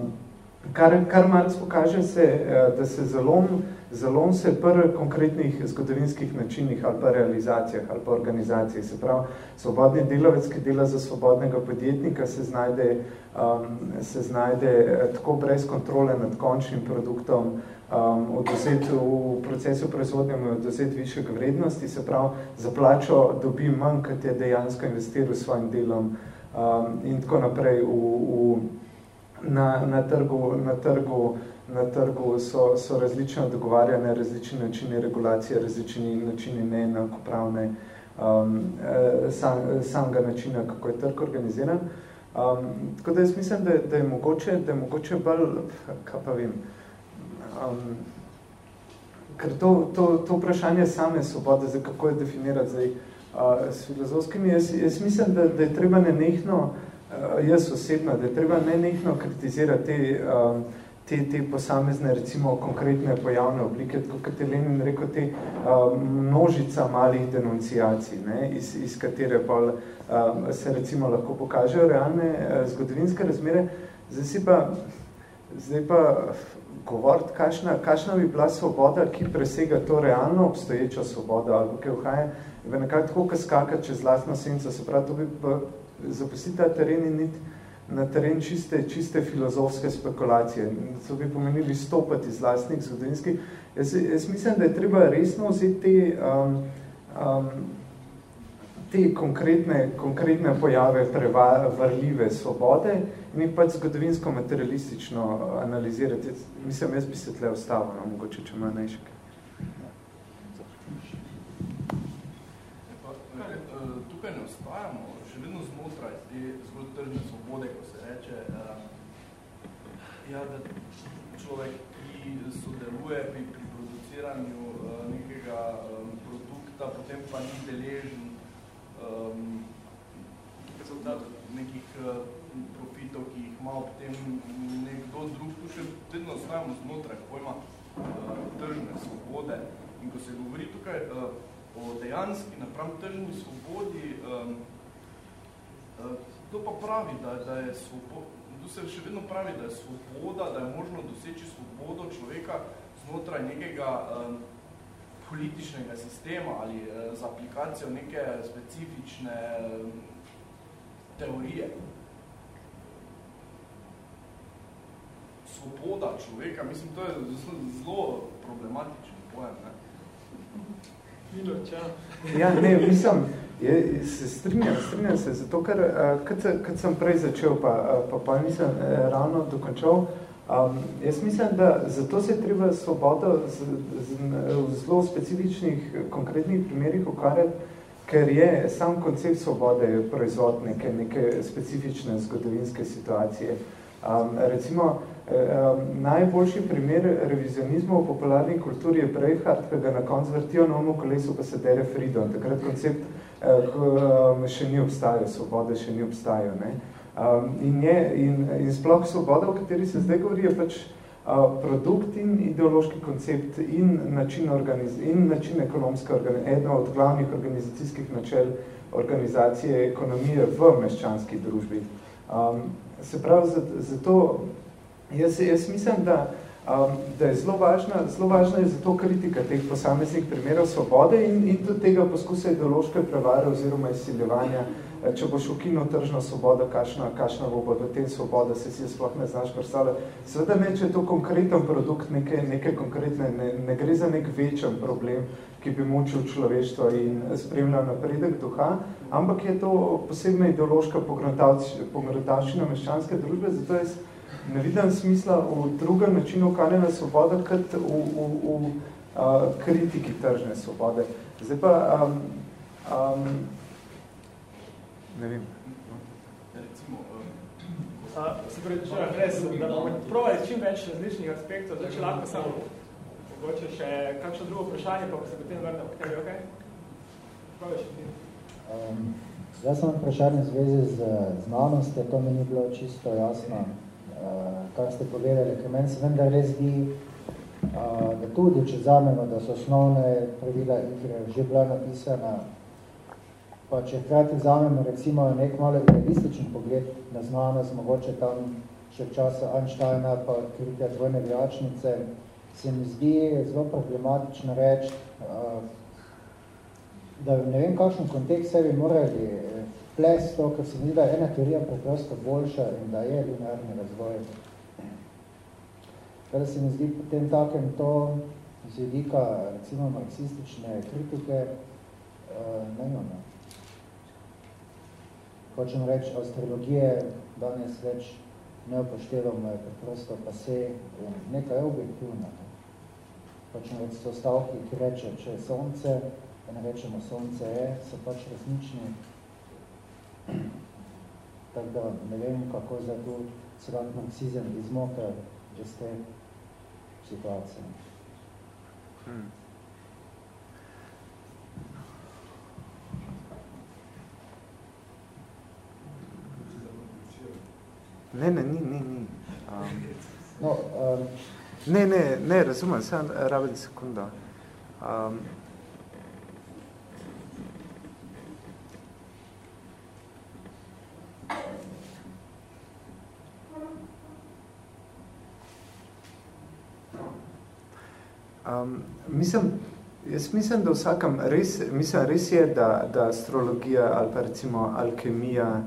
[SPEAKER 3] kar, kar Marx pokaže se, da se zalom, zalom se pri konkretnih zgodovinskih načinih ali pa realizacijah ali pa organizacijah. Se pravi, svobodni delavec, ki dela za svobodnega podjetnika, se znajde, um, se znajde tako brez kontrole nad končnim produktom, um, odvzeti v procesu proizvodnje odvzeti višjega vrednosti, se pravi, za plačo dobi manj, kot je dejansko investiral s svojim delom um, in tako naprej. V, v, na, na, trgu, na, trgu, na trgu so, so različne dogovarjane, različni načini regulacije, različni načini neenakopravne um, eh, sam, samega načina, kako je trg organiziran. Um, tako da jaz mislim, da, da je mogoče, da je mogoče bolj, kaj pa vem, um, ker to, to, to vprašanje same svobode, zdaj kako je definirati zdaj uh, s filozofskimi, jaz, jaz mislim, da, da je treba nenehno, uh, jaz osebno, da je treba nenehno kritizirati te, um, te, te posamezne, recimo konkretne pojavne oblike, tako kot je Lenin rekel, te um, množica malih denunciacij, ne, iz, iz katere um, se recimo lahko pokažejo realne zgodovinske razmere, zdaj si pa, zdaj pa govoriti, kakšna, kakšna bi bila svoboda, ki presega to realno obstoječo svobodo, ali ki vhaja v nekako tako, ki skaka čez lastno senco, se pravi, to bi zapustiti ta teren in niti na teren čiste, čiste filozofske spekulacije. To bi pomenili stopati iz lastnih zgodovinskih. Jaz, jaz mislim, da je treba resno vzeti te um, um, te konkretne, konkretne pojave prevarljive svobode in pač zgodovinsko materialistično analizirati. Mislim, jaz bi se tle ostavil, no, mogoče, če ima nešek.
[SPEAKER 4] Tukaj ne ostajamo, zgolj tržne svobode, ko se reče, ja, da človek, ki sodeluje pri, pri produciranju nekega produkta, potem pa ni deležen um, rezultat nekih uh, profitov, ki jih ima ob tem nekdo drug, tu še vedno ostajamo znotraj pojma uh, tržne svobode. In ko se govori tukaj uh, o dejanski napram tržni svobodi, um, uh, to pa pravi, da, da je svoboda, tu se še vedno pravi, da je svoboda, da je možno doseči svobodo človeka znotraj nekega um, političnega sistema ali eh, za aplikacijo neke specifične eh, teorije. Svoboda človeka, mislim, to je zelo problematičen pojem. Ne?
[SPEAKER 3] Miloč, ja. ja, ne, mislim, je, se strinjam, strinjam se, zato ker, uh, kad sem prej začel, pa, pa, pa nisem uh, ravno dokončal, Um, jaz mislim, da zato se je treba svobodo z, z, v zelo specifičnih, konkretnih primerih ukvarjati, ker je sam koncept svobode proizvod neke, neke specifične zgodovinske situacije. Um, recimo, um, najboljši primer revizionizma v popularni kulturi je Breithardt, ki ga na koncu vrtijo na ono kolesu, pa se dere Freedom. Takrat koncept uh, še ni obstajal, svobode še ni obstajal. Ne? Um, in, je, in, in sploh svoboda, o kateri se zdaj govori, je pač uh, produkt in ideološki koncept in način, organiz, in način ekonomske organizacije, eno od glavnih organizacijskih načel organizacije ekonomije v meščanski družbi. Um, se pravi, zato jaz, jaz mislim, da, um, da je zelo važna, zelo važna je zato kritika teh posameznih primerov svobode in, in tudi tega poskusa ideološke prevare oziroma izsiljevanja Eh, če boš ukinil tržno svobodo, kakšna, kakšna bo bo do te svobode, se si sploh ne znaš predstavljati. Seveda ne, če je to konkreten produkt, neke, neke konkretne, ne, ne gre za nek večen problem, ki bi mučil človeštvo in spremljal napredek duha, ampak je to posebna ideološka pogledavščina meščanske družbe, zato jaz ne vidim smisla v drugem načinu ukvarjanja svoboda, kot v, v, v, uh, kritiki tržne svobode. Zdaj pa, um, um,
[SPEAKER 4] ne vem. Ja, recimo,
[SPEAKER 5] se pravi, če res, da bomo provali čim več različnih aspektov, zdaj, če lahko samo mogoče še kakšno drugo vprašanje, pa se potem vrnemo k tebi, ok? Pravi še ti.
[SPEAKER 6] Um, jaz sem vprašanje v zvezi z znanosti, to mi ni bilo čisto jasno, kar ste povedali, ker meni se vem, da res zdi, uh, da tudi, če zamemo, da so osnovne pravila igre že bila napisana, pa če hkrati vzamemo recimo nek malo realističen pogled na znanost, mogoče tam še v času Einsteina pa odkritja dvojne vjačnice, se mi zdi zelo problematično reči, da ne vem, kakšen kontekst se bi morali ples to, ker se mi da ena teorija preprosto boljša in da je linearni razvoj. Kada se mi zdi potem takem to z vidika recimo marksistične kritike, ne vem, hočem reči, astrologije danes več ne upoštevamo, je preprosto pa se nekaj je objektivno. Hočem reči, so stavki, ki reče, če je sonce, ne rečemo sonce je, so pač resnični. Tako da ne vem, kako zdaj tu celat marksizem izmoka iz te situacije. Hmm.
[SPEAKER 3] Ne, ne, ni, ni, ni. Um,
[SPEAKER 6] no, um,
[SPEAKER 3] ne, ne, ne, razumem, sem rabim sekundo. Um, Um, mislim, jaz mislim, da vsakem res, mislim, res je, da, da astrologija ali pa recimo alkemija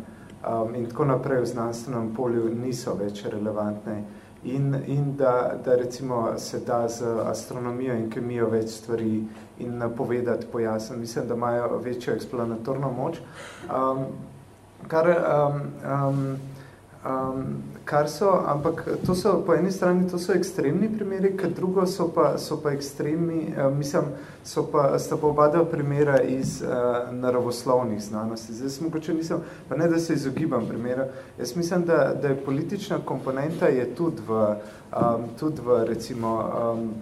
[SPEAKER 3] um, in tako naprej v znanstvenem polju niso več relevantne in, in da, da recimo se da z astronomijo in kemijo več stvari in napovedati pojasniti. Mislim, da imajo večjo eksplanatorno moč. Um, kar um, um, um, kar so, ampak to so po eni strani to so ekstremni primeri, ker drugo so pa, so pa ekstremni, uh, mislim, so pa, sta pa oba dva primera iz uh, naravoslovnih znanosti. Zdaj sem mogoče mislim, pa ne, da se izogibam primera, jaz mislim, da, da je politična komponenta je tudi v, um, tudi v recimo, um,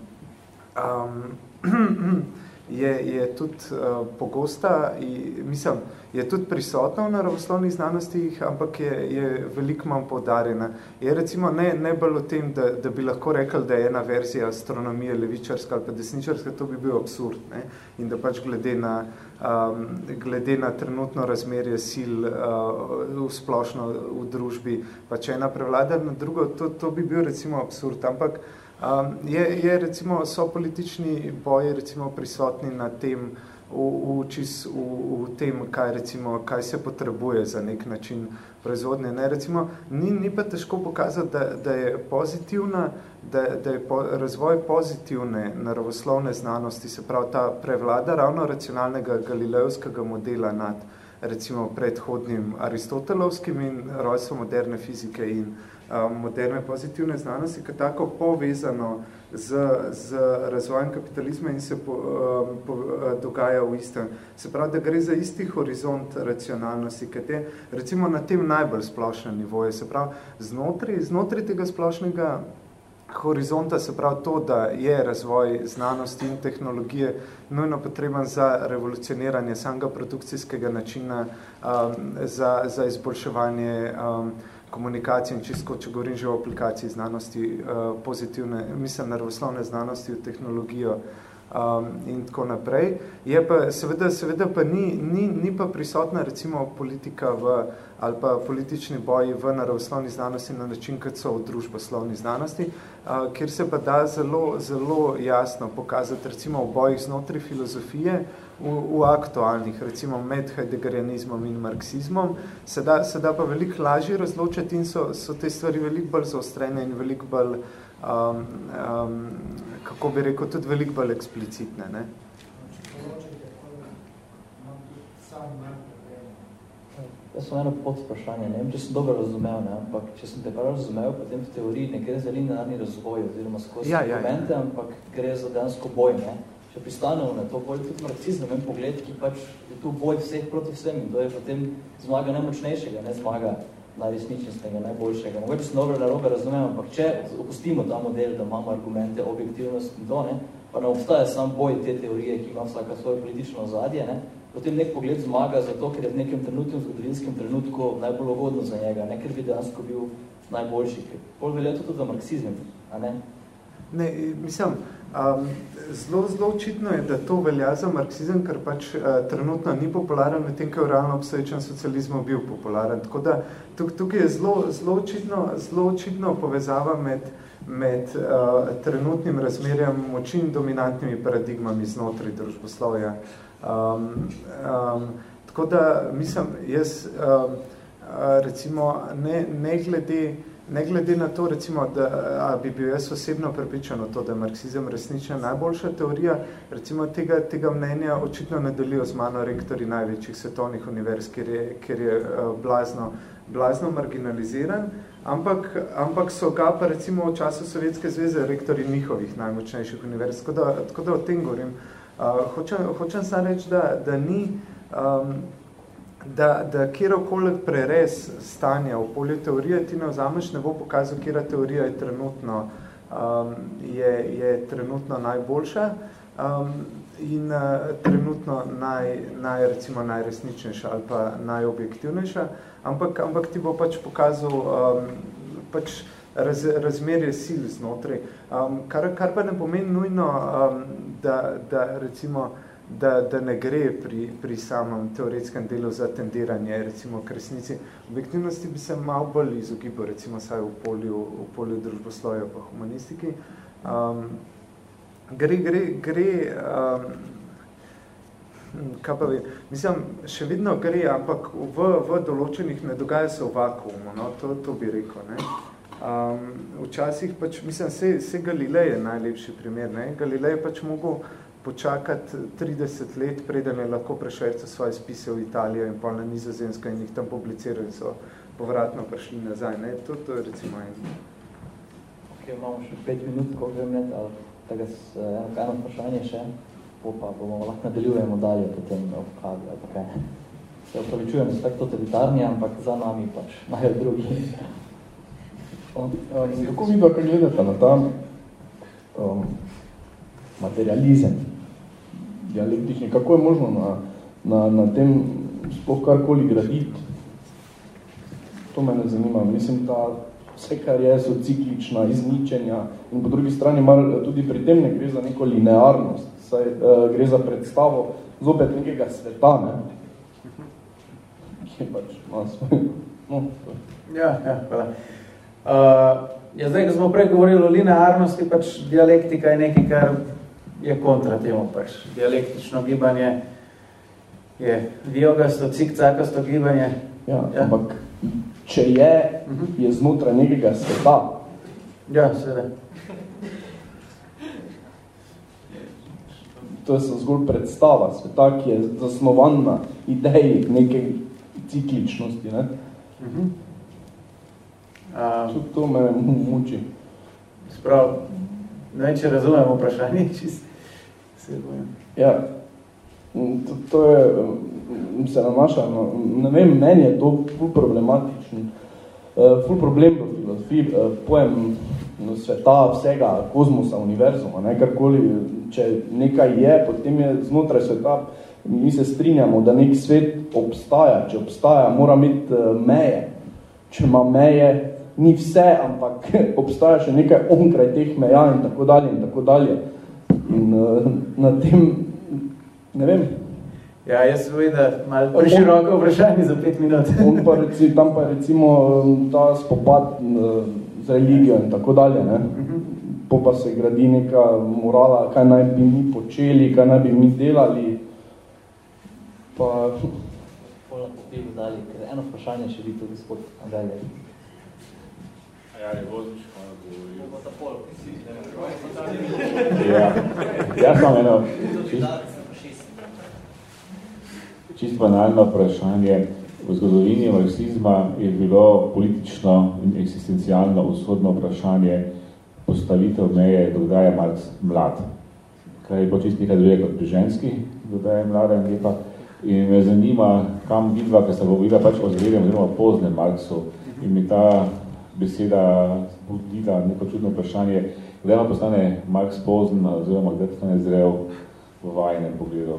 [SPEAKER 3] um, je, je tudi uh, pogosta in mislim, je tudi prisotna v naravoslovnih znanostih, ampak je, je veliko manj poudarjena. Je recimo ne, ne bolj o tem, da, da bi lahko rekli, da je ena verzija astronomije levičarska ali pa desničarska, to bi bil absurd. Ne? In da pač glede na, um, glede na trenutno razmerje sil uh, v splošno v družbi, pač ena prevlada na drugo, to, to bi bil recimo absurd. Ampak um, je, je recimo, so politični boji recimo prisotni na tem, v, v, čist, v, v tem, kaj, recimo, kaj se potrebuje za nek način proizvodnje. Ne, recimo, ni, ni pa težko pokazati, da, da je pozitivna, da, da je po, razvoj pozitivne naravoslovne znanosti, se pravi ta prevlada ravno racionalnega galilejevskega modela nad recimo predhodnim aristotelovskim in rojstvom moderne fizike in um, moderne pozitivne znanosti, ki tako povezano z, z razvojem kapitalizma in se po, po, dogaja v istem. Se pravi, da gre za isti horizont racionalnosti, ki te, recimo na tem najbolj splošnem nivoju, se pravi, znotraj, znotraj tega splošnega horizonta, se pravi to, da je razvoj znanosti in tehnologije nujno potreben za revolucioniranje samega produkcijskega načina, um, za, za izboljševanje um, komunikacije in čisto, če govorim že o aplikaciji znanosti, uh, pozitivne, mislim, naravoslovne znanosti v tehnologijo um, in tako naprej. Je pa, seveda, seveda pa ni, ni, ni pa prisotna recimo politika v, ali pa politični boji v naravoslovni znanosti na način, kot so v družboslovni znanosti, uh, kjer se pa da zelo, zelo jasno pokazati recimo v bojih znotraj filozofije, v, v aktualnih, recimo med heideggerianizmom in marksizmom, se da, se da pa veliko lažje razločati in so, so te stvari veliko bolj zaostrene in veliko bolj, um, um, kako bi rekel, tudi veliko bolj eksplicitne. Ne?
[SPEAKER 1] Jaz sem eno podsprašanje, ne vem, če sem dobro razumel, ne? ampak če sem te prav razumel, potem v teoriji ne gre za linearni razvoj oziroma skozi
[SPEAKER 3] ja, ja,
[SPEAKER 1] argumente,
[SPEAKER 3] ja.
[SPEAKER 1] ampak gre za dejansko boj. Ne? če pristanemo na to bolj tudi marksizem, en pogled, ki pač je tu boj vseh proti vsem in to je potem zmaga najmočnejšega, ne zmaga najresničnostnega, najboljšega. Mogoče se dobro narobe razumemo, ampak če opustimo ta model, da imamo argumente, objektivnost in to, ne, pa ne obstaja sam boj te teorije, ki ima vsaka svoje politično ozadje, ne, potem nek pogled zmaga zato, ker je v nekem trenutnem zgodovinskem trenutku najbolj ugodno za njega, ne ker bi dejansko bil najboljši. Ker pol velja tudi za marksizem, a ne?
[SPEAKER 3] Ne, mislim, um, zelo, zelo očitno je, da to velja za marksizem, ker pač uh, trenutno ni popularen, medtem ko je v realno obstoječem socializmu bil popularen. Tako da tuk, tukaj je zelo, zelo, očitno, zelo očitno povezava med, med uh, trenutnim razmerjem moči in dominantnimi paradigmami znotraj družboslovja. Um, um, tako da, mislim, jaz um, recimo ne, ne glede Ne glede na to, recimo, da bi bil jaz osebno prepričan o to, da je marksizem resnično najboljša teorija, recimo tega, tega mnenja očitno ne delijo z mano rektori največjih svetovnih univerz, ker je, ker je blazno, blazno marginaliziran, ampak, ampak so ga pa recimo v času Sovjetske zveze rektori njihovih najmočnejših univerz. Tako da, tako da o tem govorim. Uh, hočem, hočem sam reči, da, da ni... Um, da, da kjerokoli prerez stanja v polju teorije ti ne vzameš, ne bo pokazal, kjera teorija je trenutno, um, je, je trenutno najboljša um, in uh, trenutno naj, naj, recimo, najresničnejša ali pa najobjektivnejša, ampak, ampak ti bo pač pokazal um, pač raz, razmerje sil znotraj, um, kar, kar pa ne pomeni nujno, um, da, da recimo da, da ne gre pri, pri samem teoretskem delu za tendiranje, recimo k resnici. Objektivnosti bi se malo bolj izogibal, recimo saj v polju, v polju družboslovja pa humanistiki. Um, gre, gre, gre, um, kaj pa vem, mislim, še vedno gre, ampak v, v določenih ne dogaja se v vakuumu, no, to, to bi rekel, ne. Um, včasih pač, mislim, se, se Galilej je najlepši primer, ne, Galilej je pač mogel počakati 30 let, preden je lahko prešvercal svoje spise v Italijo in pa na nizozemsko in jih tam publicirali in so povratno prišli nazaj. Ne? To, to je recimo en.
[SPEAKER 1] Ok, imamo še pet minut, ko grem let, ali tega s eno kajno vprašanje še, po pa bomo lahko nadaljujemo dalje potem v kavi, ali kaj. Se opravičujem, da so tako totalitarni, ampak za nami pač imajo drugi.
[SPEAKER 4] Kako vi pa gledate na ta um, materializem? Dialektični, kako je možno na, na, na tem sploh karkoli graditi. To me ne zanima. Mislim, da vse, kar je, so ciklična izničenja in po drugi strani mar, tudi pri tem ne gre za neko linearnost, saj uh, gre za predstavo zopet nekega sveta, ne? ki pač malo svoj. No,
[SPEAKER 2] ja, ja, hvala. Uh, ja, zdaj, ko smo prej govorili o linearnosti, pač dialektika je nekaj, kar je kontra temu pač. Dialektično gibanje je viogasto, cikcakasto gibanje.
[SPEAKER 4] Ja, ja. ampak če je, uh -huh. je znotraj nekega sveta.
[SPEAKER 2] Ja, seveda.
[SPEAKER 4] To je zgolj predstava sveta, ki je zasnovan na ideji neke cikličnosti. Ne? Uh -huh. um, to me muči.
[SPEAKER 2] Sprav, ne vem, če razumemo vprašanje, čisto
[SPEAKER 4] Ja, to, to je, se nanaša, no, ne vem, meni je to ful problematičen, uh, ful problem v filozofiji, uh, pojem no, sveta, vsega, kozmosa, univerzuma, ne, karkoli, če nekaj je, potem je znotraj sveta, mi se strinjamo, da nek svet obstaja, če obstaja, mora imeti uh, meje, če ima meje, ni vse, ampak obstaja še nekaj onkraj teh meja in tako dalje in tako dalje. In uh, na tem, ne vem.
[SPEAKER 2] Ja, jaz se da malo preširoko vprašanje za pet minut.
[SPEAKER 4] on pa reci, tam pa recimo ta spopad uh, z religijo in tako dalje, ne. Uh mhm. -huh. Po pa se gradi neka morala, kaj naj bi mi počeli, kaj naj bi mi delali. Pa...
[SPEAKER 1] Pola popil dalje, ker eno vprašanje še bi to gospod Andrej.
[SPEAKER 7] Ja, je voziš, hvala
[SPEAKER 8] Ja, jaz sem eno čisto banalno vprašanje. V zgodovini marksizma je bilo politično in eksistencialno vzhodno vprašanje postavitev meje, dokdaj je Marks mlad. Kaj je bilo čisto nekaj drugega kot pri ženski, dokdaj je mlada in lepa. In me zanima, kam vidva, ker sta govorila pač o zredim oziroma poznem Marksu, in mi ta beseda budila neko čudno vprašanje, kdaj vam postane Marx pozn, oziroma kdaj postane zrel v vajnem pogledu?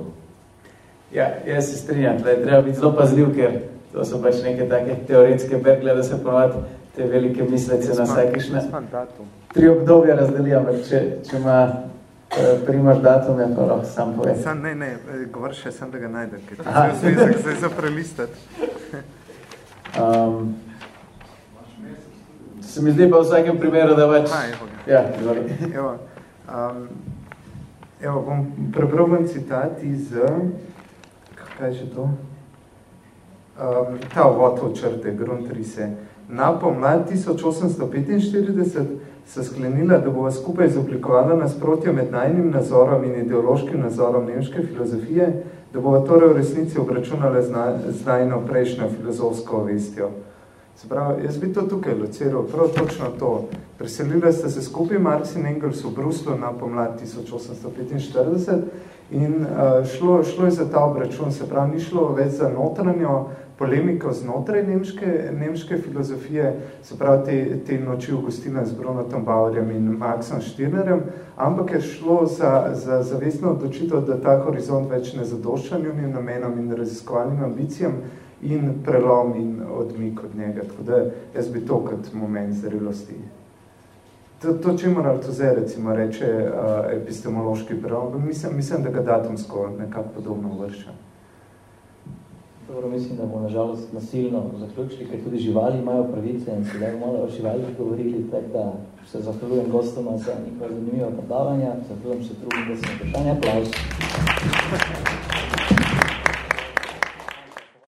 [SPEAKER 2] Ja, jaz se strinjam, da je treba biti zelo pazljiv, ker to so pač neke take teoretske bergle, da se ponovati te velike mislice na vsaj kišne tri obdobja razdeli, ampak če, če ima eh, primaš datum, je pa lahko sam povem.
[SPEAKER 3] Sam, ne, ne, eh, govor še sem, da ga najdem, ker ti se zvezek zdaj za prelistati.
[SPEAKER 2] um, se mi zdi pa v vsakem primeru, da več...
[SPEAKER 3] Ha, evo ga.
[SPEAKER 2] Ja,
[SPEAKER 3] evo, um, evo, bom prebral vam citat iz, kaj je že to? Um, ta uvod v črte, Grundrise. Na pomlad 1845 se sklenila, da bova skupaj zoblikovala nasprotje med najnim nazorom in ideološkim nazorom nemške filozofije, da bova torej v resnici obračunala z najno prejšnjo filozofsko vestjo. Se pravi, jaz bi to tukaj lociral, prav točno to. Preselila ste se skupaj Marx in Engels v Bruslu na pomlad 1845 in uh, šlo, šlo je za ta obračun, se pravi, ni šlo več za notranjo polemiko znotraj nemške, nemške filozofije, se pravi te, te noči v gostinah z Brunotom Bauerjem in Maxom Stirnerjem, ampak je šlo za, za zavestno odločitev, da ta horizont več ne zadošča njunim namenom in raziskovalnim ambicijam in prelom in odmik od njega. Tako da jaz bi to kot moment zrelosti. To, to če mora Altoze recimo reče uh, epistemološki prelom, mislim, mislim, da ga datumsko nekako podobno vrša.
[SPEAKER 1] Dobro, mislim, da bomo nažalost nasilno zaključili, ker tudi živali imajo pravice in se daj malo o živalih govorili, tako da se zahvaljujem gostoma za njihova zanimiva predavanja, zahvaljujem se drugim, da sem vprašanje. Aplauz.